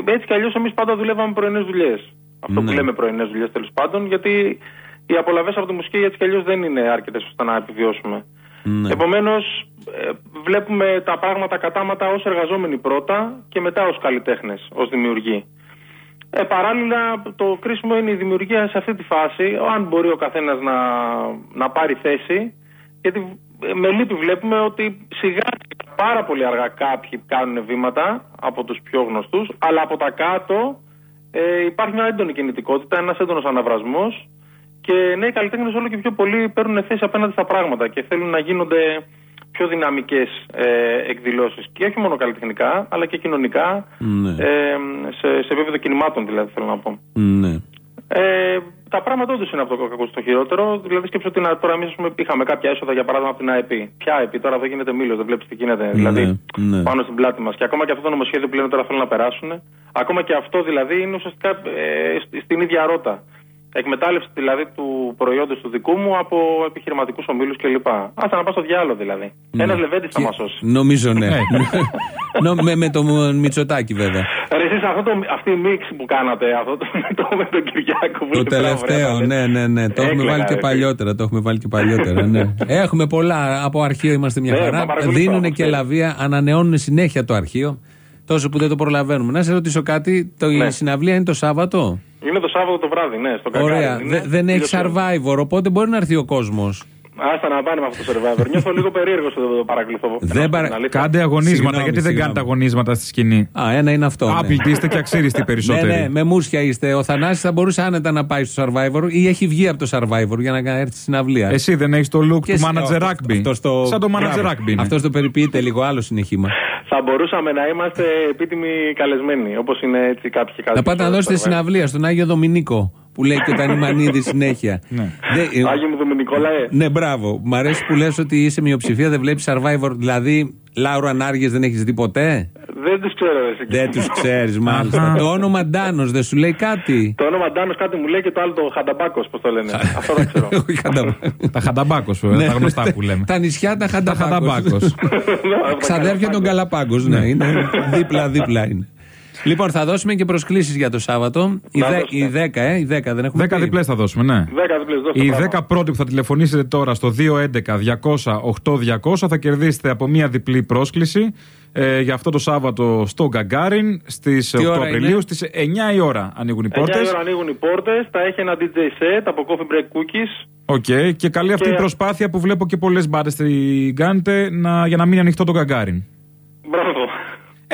ε, έτσι κι αλλιώς εμείς πάντα δουλεύαμε πρωινές δουλειές. Αυτό Ναι. που λέμε πρωινές δουλειές τέλος πάντων, γιατί οι απολαυές από τη μουσική έτσι κι αλλιώς δεν είναι αρκετές ώστε να επιβιώσουμε. Ναι. Επομένως, ε, βλέπουμε τα πράγματα κατάματα ως εργαζόμενοι πρώτα και μετά ως καλλιτέχνες, ως δημιουργοί. Ε, παράλληλα, το κρίσιμο είναι η δημιουργία σε αυτή τη φάση, αν μπορεί ο καθένας να, να πάρει θέση, γιατί ε, με λύπη βλέπουμε ότι σιγά σιγά πάρα πολύ αργά κάποιοι κάνουν βήματα από τους πιο γνωστούς, αλλά από τα κάτω ε, υπάρχει μια έντονη κινητικότητα, ένας έντονος αναβρασμός και νέοι καλλιτέχνες όλο και πιο πολύ παίρνουν θέση απέναντι στα πράγματα και θέλουν να γίνονται πιο δυναμικές ε, εκδηλώσεις. Και όχι μόνο καλλιτεχνικά, αλλά και κοινωνικά. Ναι. Ε, σε, σε επίπεδο κινημάτων, δηλαδή, θέλω να πω. Ναι. Ε, τα πράγματα όντως είναι από το κακό στο χειρότερο. Δηλαδή, σκέψω ότι να- τώρα εμείς είχαμε κάποια έσοδα για παράδειγμα από την ΑΕΠ. Ποια ΑΕΠ, τώρα δεν γίνεται μήλο, δεν βλέπεις τι γίνεται. Δηλαδή, ναι. πάνω στην πλάτη μας. Και ακόμα και αυτό το νομοσχέδιο που λένε τώρα θέλουν να περάσουν, ακόμα και αυτό δηλαδή είναι ουσιαστικά ε, στη- στην ίδια ρότα. Εκμετάλλευση δηλαδή του προϊόντος του δικού μου από επιχειρηματικούς ομίλους κλπ. Άσε να πάω στο διάλογο δηλαδή. Ένας λεβέντης θα Και- μας σώσει. Νομίζω ναι. Ναι. Νο- με, με το Μητσοτάκι βέβαια. Ρε, εσείς αυτό το, αυτή η μίξη που κάνατε αυτό το, με, το, με τον Κυριάκο που Το λέτε, μπράβο, ρε, τελευταίο, ρε. ναι, ναι, ναι. Το έχουμε Έκλαιγα, βάλει και ρε, παλιότερα. Το έχουμε βάλει και παλιότερα, ναι. Έχουμε πολλά. Από αρχείο είμαστε μια Ναι, χαρά. μα παρακολουθώ, Δίνουν όπως και ξέρεις. λαβία, ανανεώνουν συνέχεια το αρχείο. Τόσο που δεν το προλαβαίνουμε. Να σε ρωτήσω κάτι. Το, Η Ναι. συναυλία είναι το Σάββατο; Είναι το Σάββατο το βράδυ, ναι, στο Κακάρι. Ωραία. είναι. Δε- δεν έχει Τελειώσαμε. survivor, οπότε μπορεί να έρθει ο κόσμος. Άστα να πάνε με αυτό το survivor. Νιώθω λίγο περίεργο που το παρακολουθώ. Δεν Να σου πω παρα- την αλήθεια. Κάντε αγωνίσματα. Συγγνώμη, Γιατί δεν συγγνώμη. κάνετε αγωνίσματα στη σκηνή. Α, ένα είναι αυτό. ναι. Άπλητοι είστε και αξίριστοι Ναι, περισσότεροι. ναι, με μουσια είστε. Ο Θανάσης θα μπορούσε άνετα να πάει στο Survivor ή έχει βγει από το Survivor για να έρθει στην αυλία. Εσύ δεν έχεις το look Και του εσύ- manager αυτό- rugby. αυτός το- Σαν το manager Μπράβο. rugby είναι. Αυτός το περιποιείται λίγο άλλο συνεχήμα. Θα μπορούσαμε να είμαστε επίτιμοι καλεσμένοι, όπως είναι έτσι κάποιοι και κάποιοι. Να πάτε να στο δώσετε Survivor. συναυλία στον Άγιο Δομηνίκο που λέει και ο Τανιμανίδη συνέχεια. Ναι. Δεν- ε, Άγιο μου Δομηνικόλαε. Ναι, μπράβο. Μ' αρέσει που λες ότι είσαι μειοψηφία, δεν βλέπεις survivor. Δηλαδή, Λάουρο Ανάργε δεν έχεις δει ποτέ; Δεν τους ξέρω, εσύ. Δεν τους ξέρεις, μάλιστα. το όνομα Ντάνος δεν σου λέει κάτι; Το όνομα Ντάνος κάτι μου λέει και το άλλο το Χανταμπάκος, πώς το λένε. Αυτό δεν ξέρω. Όχι, χαντα- Τα χανταμπάκος, Ναι, τα γνωστά ναι, που λέμε. Τα νησιά τα Τα χανταμπάκος. χανταμπάκος. Ξαδέρφια των Καλαπάγκος, ναι, είναι δίπλα-δίπλα είναι. Λοιπόν, θα δώσουμε και προσκλήσεις για το Σάββατο. Οι, Να δε, δώσετε. οι 10, ε, οι 10 δεν έχουμε. Δέκα πει. διπλές θα δώσουμε, ναι. Δέκα διπλές, δώστε Οι πράγμα. 10 πρώτοι που θα τηλεφωνήσετε τώρα στο 211-200-8200 θα κερδίσετε από μία διπλή πρόσκληση ε, για αυτό το Σάββατο στο Γκαγκάριν στις 8 ώρα Απριλίου. είναι; Στις 9 η ώρα ανοίγουν οι 9 πόρτες. η ώρα ανοίγουν οι πόρτες, θα έχει ένα DJ set από Coffee Break Cookies. OK, και καλή αυτή Και- η προσπάθεια που βλέπω και πολλές μπάντες την κάνετε να, για να μείνει ανοιχτό το Γκαγκάριν. Μπράβο.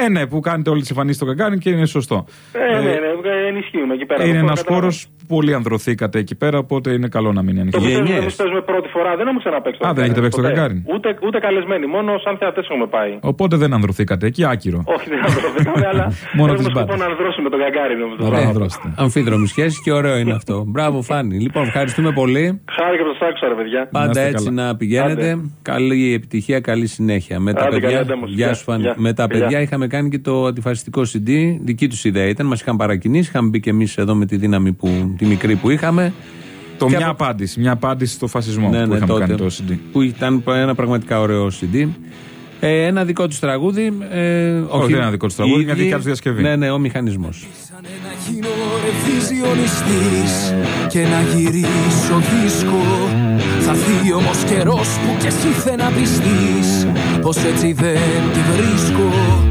Ε, ναι, που κάνετε όλες τις εμφανίσεις στο Γκαγκάριν και είναι σωστό. Ε, ναι, ναι, ενισχύουμε εκεί πέρα. Είναι Το ένας καταλαβαίνω. χώρος που πολύ ανδρωθήκατε εκεί πέρα, οπότε είναι καλό να μείνει Το ανοιχτό. που παίζουμε, Γενιές. εμείς παίζουμε πρώτη φορά, δεν έχουμε ξαναπαίξει. το Α, δεν έχετε παίξει το ποτέ. Γκαγκάριν. Ούτε, ούτε καλεσμένοι, μόνο σαν θεατές έχουμε πάει. Οπότε δεν ανδρωθήκατε εκεί, άκυρο. Όχι, δεν ανδρωθήκαμε, αλλά Μόνο έχουμε τις σκοπό μπάντες. να ανδρώσουμε τον Γκαγκάριν όμως. Ωραία, Ε, ανδρώστε. Αμφίδρομη σχέση και ωραίο είναι αυτό. Μπράβο, Φάνη. Λοιπόν, ευχαριστούμε πολύ. Χάρηκα που σας άκουσα, ρε παιδιά. Πάντα είστε έτσι καλά. να πηγαίνετε. Άντε. Καλή επιτυχία, καλή συνέχεια. Με τα, Άντε, παιδιά, καλή αντάμωση. γεια Γεια. σου, Φάνη. Γεια. με τα Γεια. παιδιά είχαμε κάνει και το αντιφασιστικό CD. Δική τους ιδέα ήταν. Μας είχαν παρακινήσει. Είχαμε μπει και εμείς εδώ με τη δύναμη που, τη μικρή που είχαμε. Το Και μια από- απάντηση. Μια απάντηση στο φασισμό Ναι, που ναι, είχαμε τότε. κάνει το CD. Που ήταν ένα πραγματικά ωραίο CD. Ε, ένα δικό τους τραγούδι. Ε, όχι, δεν είναι ένα δικό τους τραγούδι, οι μια ίδιοι- δικιά τους διασκευή. Ναι, ναι, ο μηχανισμός. Σαν να γίνω ρεβιζιονιστής και να γυρίσω δίσκο Θα έρθει όμως καιρός που κι εσύ θε να πιστείς Πως έτσι δεν τη βρίσκω Τι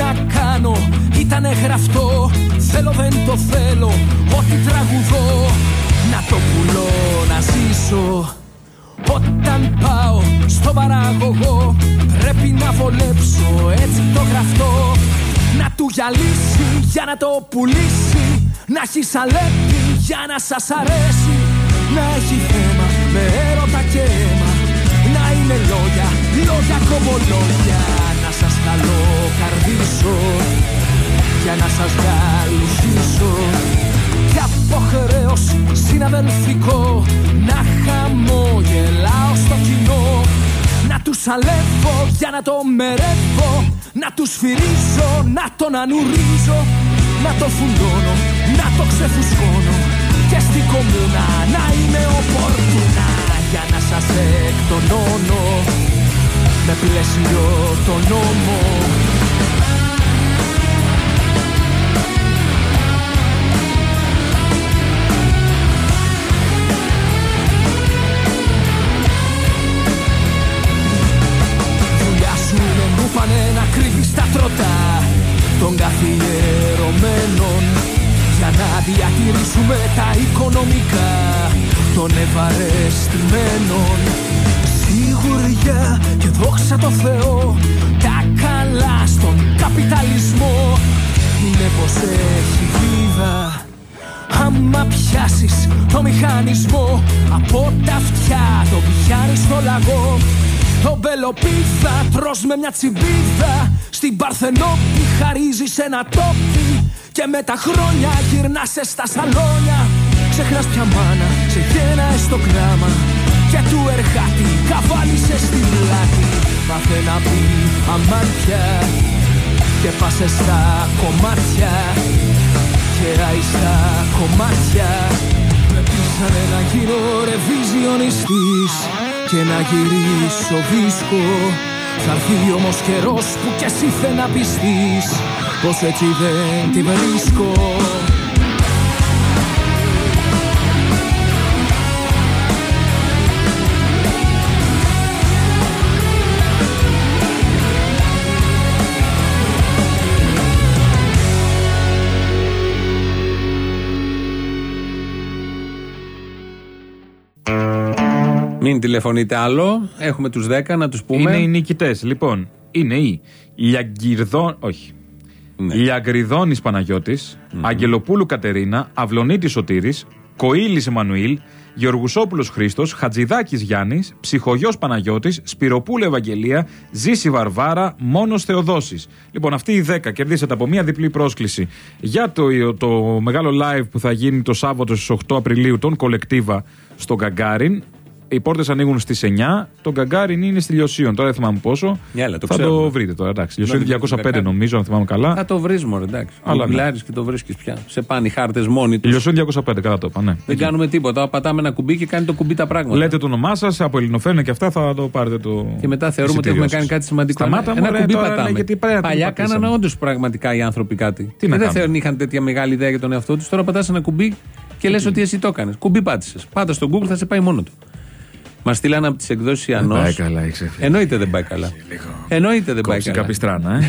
να κάνω, ήτανε γραφτό Θέλω δεν το θέλω, ό,τι τραγουδώ. Να το πουλώ να ζήσω. Όταν πάω στο παραγωγό Πρέπει να βολέψω έτσι το γραφτό. Να του γυαλίσει για να το πουλήσει. Να έχει σαλέπι για να σας αρέσει. Να έχει θέμα με έρωτα και αίμα. Να είναι λόγια, λόγια κομμολόγια. Να σας καλοκαρδίσω Για να σας γαλουχίσω Και αποχρέω συναδελφικό Να χαμογελάω στο κοινό. Να τους αλεύω για να το μερεύω Να τους φυρίζω, να τον ανουρίζω. Να το φουντώνω, να το ξεφουσκώνω Και στην κομμούνα να είμαι οπορτούνα Για να σας εκτονώνω Με πλαίσιο το νόμο. Δουλειά σου είναι μου πάνε να κρύβεις τα τροτά των καθιερωμένων. Για να διατηρήσουμε τα οικονομικά των ευαρεστημένων Σιγουριά και δόξα τω Θεώ τα καλά στον καπιταλισμό. Είναι πως έχει βίδα Άμα πιάσεις το μηχανισμό. Από τα αυτιά το πιάνεις στο λαγό. Το μπελοπίδα τρως με μια τσιμπίδα. Στην Παρθενόπη χαρίζεις ένα τόπι Και με τα χρόνια γυρνάς στα σαλόνια. Ξεχνάς πια μάνα, σε γένα στο γράμμα Και του εργάτη καβάλισε στην πλάτη Μάθε να πει αμάντια Και πάσε στα κομμάτια. Και στα κομμάτια. Με πείσανε να γίνω ρεβιζιονιστής Και να γυρίσω δίσκο. Θα έρθει όμως καιρός που κι εσύ θε να πιστείς Πως έτσι δεν τη βρίσκω Μην τηλεφωνείτε άλλο. Έχουμε τους 10 να τους πούμε. Είναι οι νικητές. Λοιπόν, είναι η Λιαγκυρδό. Όχι. Ναι. Λιαγκριδόνη Παναγιώτης, Αγγελοπούλου Κατερίνα, Αυλονίτης Σωτήρης, Κοήλης Εμμανουήλ, Γεωργουσόπουλος Χρήστος, Χατζηδάκης Γιάννης, Ψυχογειό Παναγιώτης, Σπυροπούλου Ευαγγελία, Ζήση Βαρβάρα, Μόνος Θεοδόσης. Λοιπόν, αυτοί οι 10 κερδίσατε από μία διπλή πρόσκληση για το, το μεγάλο live που θα γίνει το Σάββατο στις 8 Απριλίου των Κολεκτίβα στο Γκαγκάριν. Οι πόρτες ανοίγουν στις 9. Το Γκαγκάριν είναι στη Λιωσίων. Τώρα δεν θυμάμαι πόσο. Έλα, το θα ξέρουμε. το βρείτε τώρα. Εντάξει. Λιωσίων Δεν 205 Γκαγκάριν. νομίζω, αν θυμάμαι καλά. Θα το βρεις μόνο, εντάξει. Αλλά ναι. Μιλάρεις και το βρίσκεις πια. Σε πάνε οι χάρτες μόνοι τους. Λιωσίων 205, καλά το είπα. Ναι. Δεν Εκεί. κάνουμε τίποτα. Πατάμε ένα κουμπί και κάνει το κουμπί τα πράγματα. Λέτε το όνομά σας, από ελληνοφρένα και αυτά θα το πάρετε το. Και μετά θεωρούμε ότι εισιτήριό έχουμε σας. κάνει κάτι σημαντικό. Σταμάτα ένα μωρέ, κουμπί τώρα, πατάμε. ναι, γιατί πρέπει να το Παλιά πατήσαμε. κάνανε όντως πραγματικά οι άνθρωποι κάτι. Τι και να δεν κάνουμε. θεωρούν είχαν τέτοια μεγάλη ιδέα για τον εαυτό τους. Τώρα πατάς ένα κουμπί και λες ότι εσύ το έκανες. Κουμπί πάτησες. Πάτα στο Google θα σε πάει μόνο του. Μα στείλανε από τις εκδόσεις Ιαννό. πάει καλά η ξεφύγη. Εννοείται δεν πάει καλά. Εννοείται δεν πάει Κόψει καλά. καπιστράνα, ε.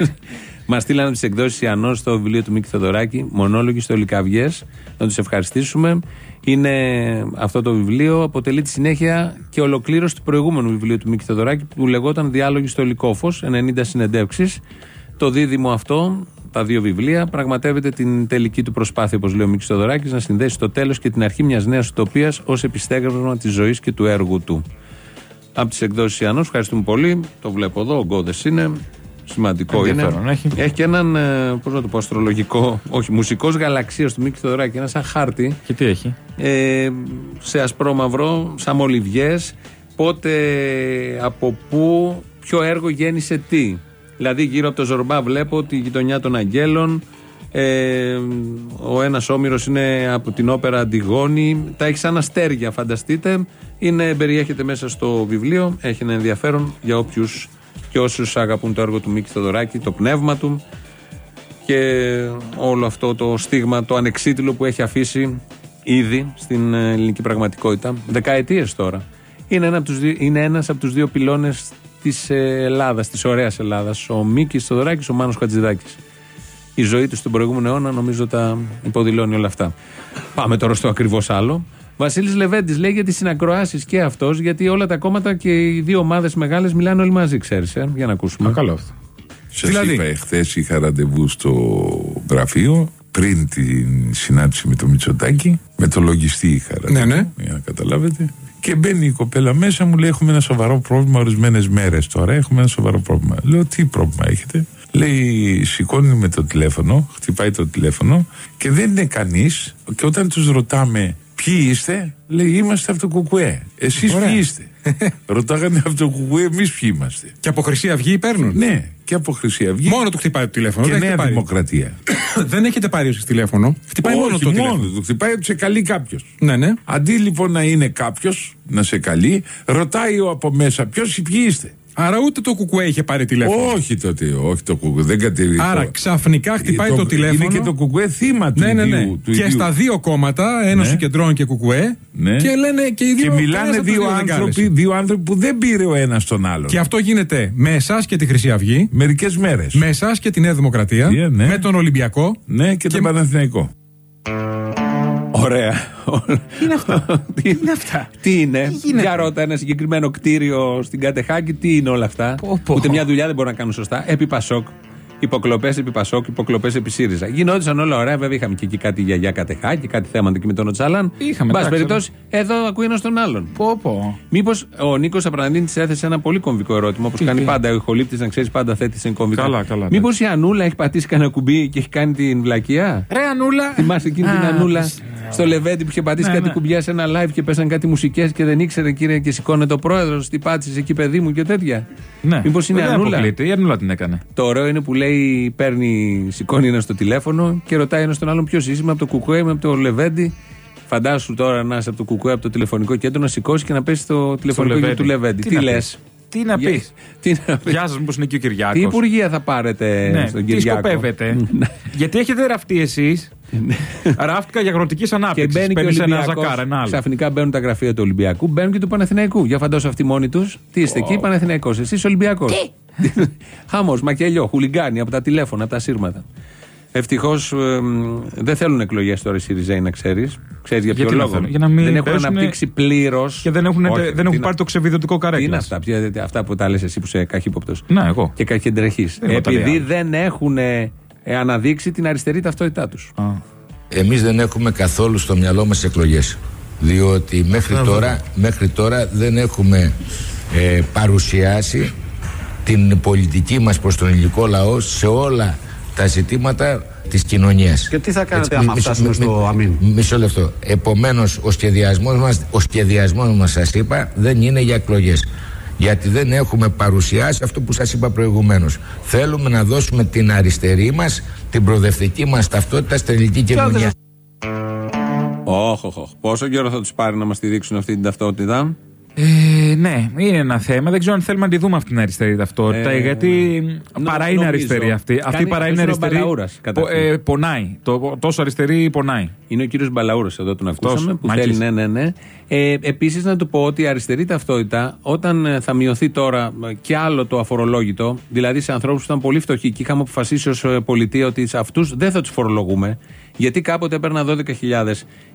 Μα στείλανε τις εκδόσεις Ιαννό στο βιβλίο του Μίκη Θοδωράκη, Μονόλογοι στο Λυκαβιές. Να τους ευχαριστήσουμε. Είναι αυτό το βιβλίο, αποτελεί τη συνέχεια και ολοκλήρωση του προηγούμενου βιβλίου του Μίκη Θοδωράκη που λεγόταν Διάλογοι στο Λυκόφο, 90 συνεντεύξεις. Το δίδυμο αυτό, τα δύο βιβλία, πραγματεύεται την τελική του προσπάθεια, όπως λέει ο Μίκη Θοδωράκη, να συνδέσει το τέλος και την αρχή μιας νέας ουτοπίας ως επιστέγασμα της ζωής και του έργου του. Από τις εκδόσεις Ιαννό, ευχαριστούμε πολύ. Το βλέπω εδώ, ο Γκόδε είναι. Σημαντικό είναι. Ενδιαφέρον έχει. και έναν, ε, πώς να το πω, αστρολογικό, όχι, μουσικός γαλαξία του Μίκη Θοδωράκη. Ένα σαν χάρτη Και τι έχει; ε, σε ασπρόμαυρο, σαν μολυβιές, πότε, από πού, ποιο έργο γέννησε τι. Δηλαδή γύρω από το Ζορμπά βλέπω τη γειτονιά των Αγγέλων, ε, ο ένας όμηρος είναι από την όπερα Αντιγόνη, τα έχει σαν αστέρια φανταστείτε, είναι, περιέχεται μέσα στο βιβλίο, έχει ένα ενδιαφέρον για όποιους και όσους αγαπούν το έργο του Μίκη Θοδωράκη, το πνεύμα του, και όλο αυτό το στίγμα, το ανεξίτηλο που έχει αφήσει ήδη στην ε, ελληνική πραγματικότητα. Δεκαετίες τώρα. Είναι, ένα από τους δύο, είναι ένας από τους δύο πυλώνες της ε, Ελλάδας, της ωραίας Ελλάδας. Ο Μίκης Θοδωράκης, ο Μάνος Χατζηδάκης. Η ζωή του στον προηγούμενο αιώνα νομίζω τα υποδηλώνει όλα αυτά. Πάμε τώρα στο ακριβώς άλλο. Βασίλης Λεβέντης λέει για τι συνακροάσει και αυτός, γιατί όλα τα κόμματα και οι δύο ομάδες μεγάλες μιλάνε όλοι μαζί, ξέρεις. Ε; Για να ακούσουμε. Α, καλό αυτό. Σας Δηλαδή; είπα εχθές είχα ραντεβού στο γραφείο πριν την συνάντηση με το Μητσοτάκη. Με το λογιστή είχα ραντεβού. Ναι, ναι. Για να καταλάβετε. Και μπαίνει η κοπέλα μέσα μου λέει: Έχουμε ένα σοβαρό πρόβλημα ορισμένες μέρες τώρα. Έχουμε ένα σοβαρό πρόβλημα. Λέω: Τι πρόβλημα έχετε; Λέει, σηκώνει με το τηλέφωνο, χτυπάει το τηλέφωνο και δεν είναι κανείς. Και όταν τους ρωτάμε ποιοι είστε, λέει, είμαστε από το Κουκουέ. Εσείς Ωραία. ποιοι είστε; Ρωτάγανε από το Κουκουέ, εμείς ποιοι είμαστε. Και από Χρυσή Αυγή παίρνουν; Ναι, και από Χρυσή Αυγή. Μόνο του χτυπάει το τηλέφωνο. και δεν Νέα έχετε πάρει. Δημοκρατία. δεν έχετε πάρει εσείς τηλέφωνο. Χτυπάει μόνο Όχι, το τηλέφωνο. του χτυπάει ότι σε καλεί κάποιος. Ναι, ναι. Αντί λοιπόν να είναι κάποιος να σε καλεί, ρωτάει ο από μέσα ποιος ποιοι είστε. Άρα ούτε το κουκουέ είχε πάρει τηλέφωνο. Όχι τότε, όχι το κουκουέ, δεν κατηρεί. Άρα το- ξαφνικά χτυπάει το, το- τηλέφωνο. Είναι και το κουκουέ θύμα του ναι, ναι, ναι. ιδίου- του και ιδίου. στα δύο κόμματα, Ένωση Ναι. Κεντρών και Κουκουέ. Ναι. Και λένε και οι δύο. Και κανένας μιλάνε από τους δύο δεν άνθρωποι, κάλεσε. δύο άνθρωποι που δεν πήρε ο ένας τον άλλον. Και αυτό γίνεται με εσάς και τη Χρυσή Αυγή, Μερικές μέρες. με εσάς και τη Νέα Δημοκρατία, Yeah, ναι. με τον Ολυμπιακό. Ναι, και, τον Παναθηναϊκό. Ωραία. Τι είναι αυτά; Τι είναι αυτά; Τι είναι; Για ρώτα ένα συγκεκριμένο κτίριο στην Κατεχάκη, τι είναι όλα αυτά; Πω, πω. Ούτε μια δουλειά δεν μπορούν να κάνουν σωστά. Επί Πασόκ. Υποκλοπές επί Πασόκ, υποκλοπές επί ΣΥΡΙΖΑ. Γινόντουσαν όλα ωραία. Βέβαια είχαμε και εκεί κάτι γιαγιά Κατεχάκη, κάτι θέματα και με τον Οτσάλαν. Είχαμε, Μπας εντάξει, περιπτώσει, εδώ ακούει ένας τον άλλον. Πω, πω. Μήπως ο Νίκος Απρανίδης έθεσε ένα πολύ κομβικό ερώτημα, όπως κάνει τι; πάντα. Ο ηχολήπτη, να ξέρεις, πάντα θέτει σε κομβικό. Καλά, καλά, Μήπως η Ανούλα έχει πατήσει κανένα κουμπί και έχει κάνει την βλακεία; Ρε Ανούλα. Θυμάστε εκείνη την Α, Ανούλα; πες, στο Λεβέντι που είχε πατήσει Ναι, κάτι ναι. κουμπιά σε ένα live και πέσαν κάτι μουσικές και δεν ήξερε κύριε και σηκώνεται ο πρόεδρο. Τι πάτησε εκεί, παιδί μου και τέτοια. Ναι. Μήπως είναι Δεν Ανούλα; αποκλείεται. Η Ανούλα την έκανε. Το ωραίο είναι που λέει, παίρνει, σηκώνει ένα στο τηλέφωνο και ρωτάει ένας τον άλλον ποιος είσαι, είμαι από το Κουκουέ, είμαι από το Λεβέντι. Φαντάσου τώρα να είσαι από το Κουκουέ, από το τηλεφωνικό κέντρο, να σηκώσει και να πέσει το τηλεφωνικό κέντρο του Λεβέντι. Τι, να λες; πεις; Τι να πεις; Τι να πεις; Γεια σας, μήπως είναι και ο Κυριάκος; Τι υπουργεία θα πάρετε Ναι, στον τι Κυριάκο; σκοπεύετε; Γιατί έχετε ραφτεί εσείς; Ράφτηκα για αγροτικής Και ανάπτυξης. μπαίνει και ο Παίρνει ένα Ολυμπιακός. ζακάρα, ένα άλλο. Ξαφνικά μπαίνουν τα γραφεία του Ολυμπιακού, μπαίνουν και του Παναθηναϊκού. Για φαντάσου αυτοί μόνοι τους. Τι είστε εκεί, Παναθηναϊκός. Εσείς Ολυμπιακός. Χάμο, μακελιό, χουλιγκάνι από τα τηλέφωνα, από τα σύρματα. Ευτυχώς δεν θέλουν εκλογές τώρα οι Σιριζέοι, να ξέρεις. Ξέρεις για ποιο Γιατί να λόγο. θέλουν, για να μην δεν έχουν πέσουνε- αναπτύξει πλήρω. Και δεν έχουν, δεν έχουν πάρει το ξεβιδωτικό Τι είναι καρέκλα. αυτά, ποια- αυτά που τα λες εσύ που είσαι καχύποπτος. Ναι, εγώ. Και καχεντρεχή. Εγώ τα λέω. Επειδή δεν έχουν ε, αναδείξει την αριστερή ταυτότητά τους. Εμείς δεν έχουμε καθόλου στο μυαλό μας εκλογές διότι μέχρι τώρα, μέχρι τώρα δεν έχουμε ε, παρουσιάσει την πολιτική μας προς τον ελληνικό λαό σε όλα τα ζητήματα της κοινωνίας. Και τι θα κάνετε Έτσι, άμα μισό- φτάσουμε μι- στο μι- αμήν; Μισό λεπτό. Επομένως ο σχεδιασμός μας, ο σχεδιασμός μας σας είπα δεν είναι για εκλογές. Γιατί δεν έχουμε παρουσιάσει αυτό που σας είπα προηγουμένως. Θέλουμε να δώσουμε την αριστερή μας, την προοδευτική μας ταυτότητα στην ελληνική κοινωνία. Όχι, όχι, όχι. Πόσο καιρό θα τους πάρει να μας τη δείξουν αυτή την ταυτότητα; Ε, ναι, είναι ένα θέμα. Δεν ξέρω αν θέλουμε να τη δούμε αυτή την αριστερή ταυτότητα. Ε, γιατί Νο- παρά είναι νομίζω. αριστερή αυτή. Κάνει- αυτή παρά είναι αυτός είναι ο αριστερή. Μπαλαούρας, πο- καταρχήν. ε, πονάει. Το, τόσο αριστερή πονάει. Είναι ο κύριος Μπαλαούρο εδώ, τον Αυτός, ακούσαμε. Που Μάκης. θέλει, ναι, ναι, ναι. Ε, Επίσης, να του πω ότι η αριστερή ταυτότητα, όταν ε, θα μειωθεί τώρα ε, και άλλο το αφορολόγητο, δηλαδή σε ανθρώπους που ήταν πολύ φτωχοί και είχαμε αποφασίσει ως πολιτεία ότι σε αυτούς δεν θα τους φορολογούμε, γιατί κάποτε έπαιρνα 12.000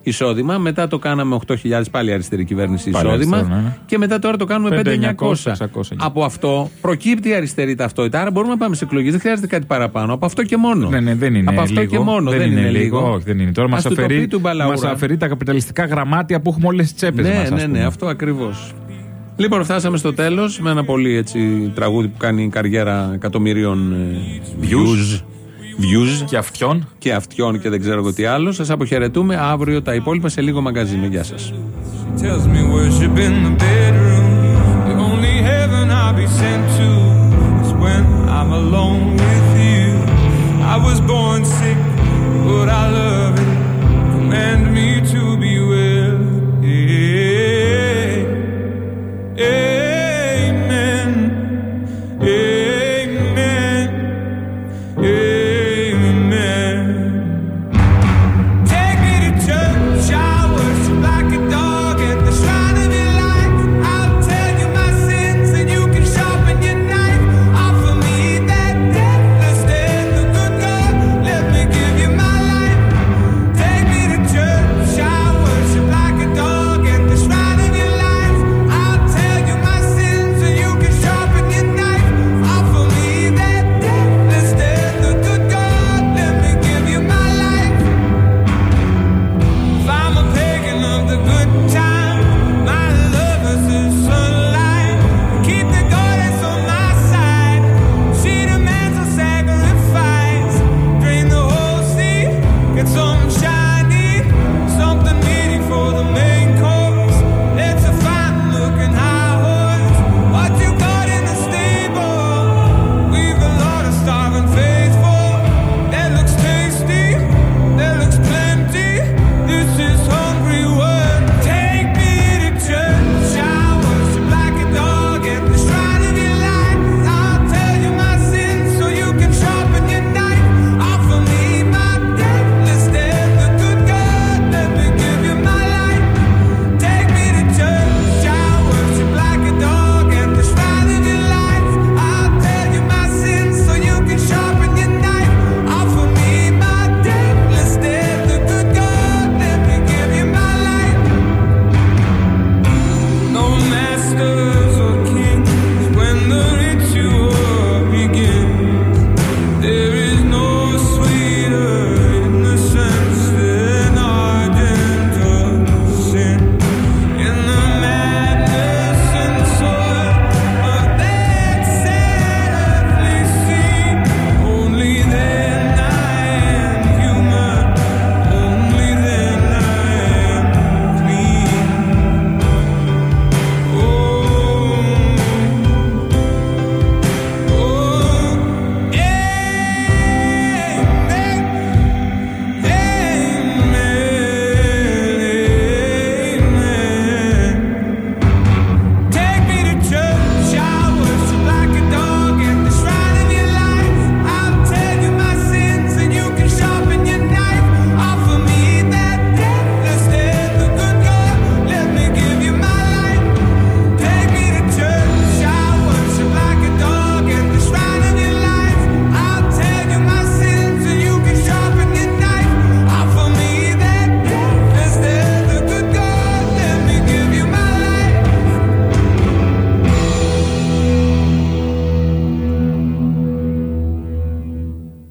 εισόδημα, μετά το κάναμε 8.000 πάλι αριστερή κυβέρνηση Πάλι εισόδημα, αριστερό, ναι, ναι. και μετά τώρα το κάνουμε 5.900. 5.900. Από αυτό προκύπτει η αριστερή ταυτότητα. Άρα μπορούμε να πάμε σε εκλογές. Δεν χρειάζεται κάτι παραπάνω. Από αυτό και μόνο. Ναι, ναι, δεν είναι Από αυτό λίγο. και μόνο. Δεν, είναι, λίγο. Όχι, δεν είναι. Τώρα μας Ας του το πει αφαιρεί, του Μπαλαούρα. μας αφαιρεί τα καπιταλιστικά γραμμάτια που έχουμε όλες τις τσέπες Ναι, μας, ας ναι, ναι, πούμε. αυτό ακριβώς. Λοιπόν, φτάσαμε στο τέλος με ένα πολύ έτσι, τραγούδι που κάνει καριέρα εκατομμυρίων ε, views views. Και αυτιών. Και αυτιών και δεν ξέρω εγώ τι άλλο. Σας αποχαιρετούμε. Αύριο τα υπόλοιπα σε λίγο μαγκαζίνο. Γεια σας.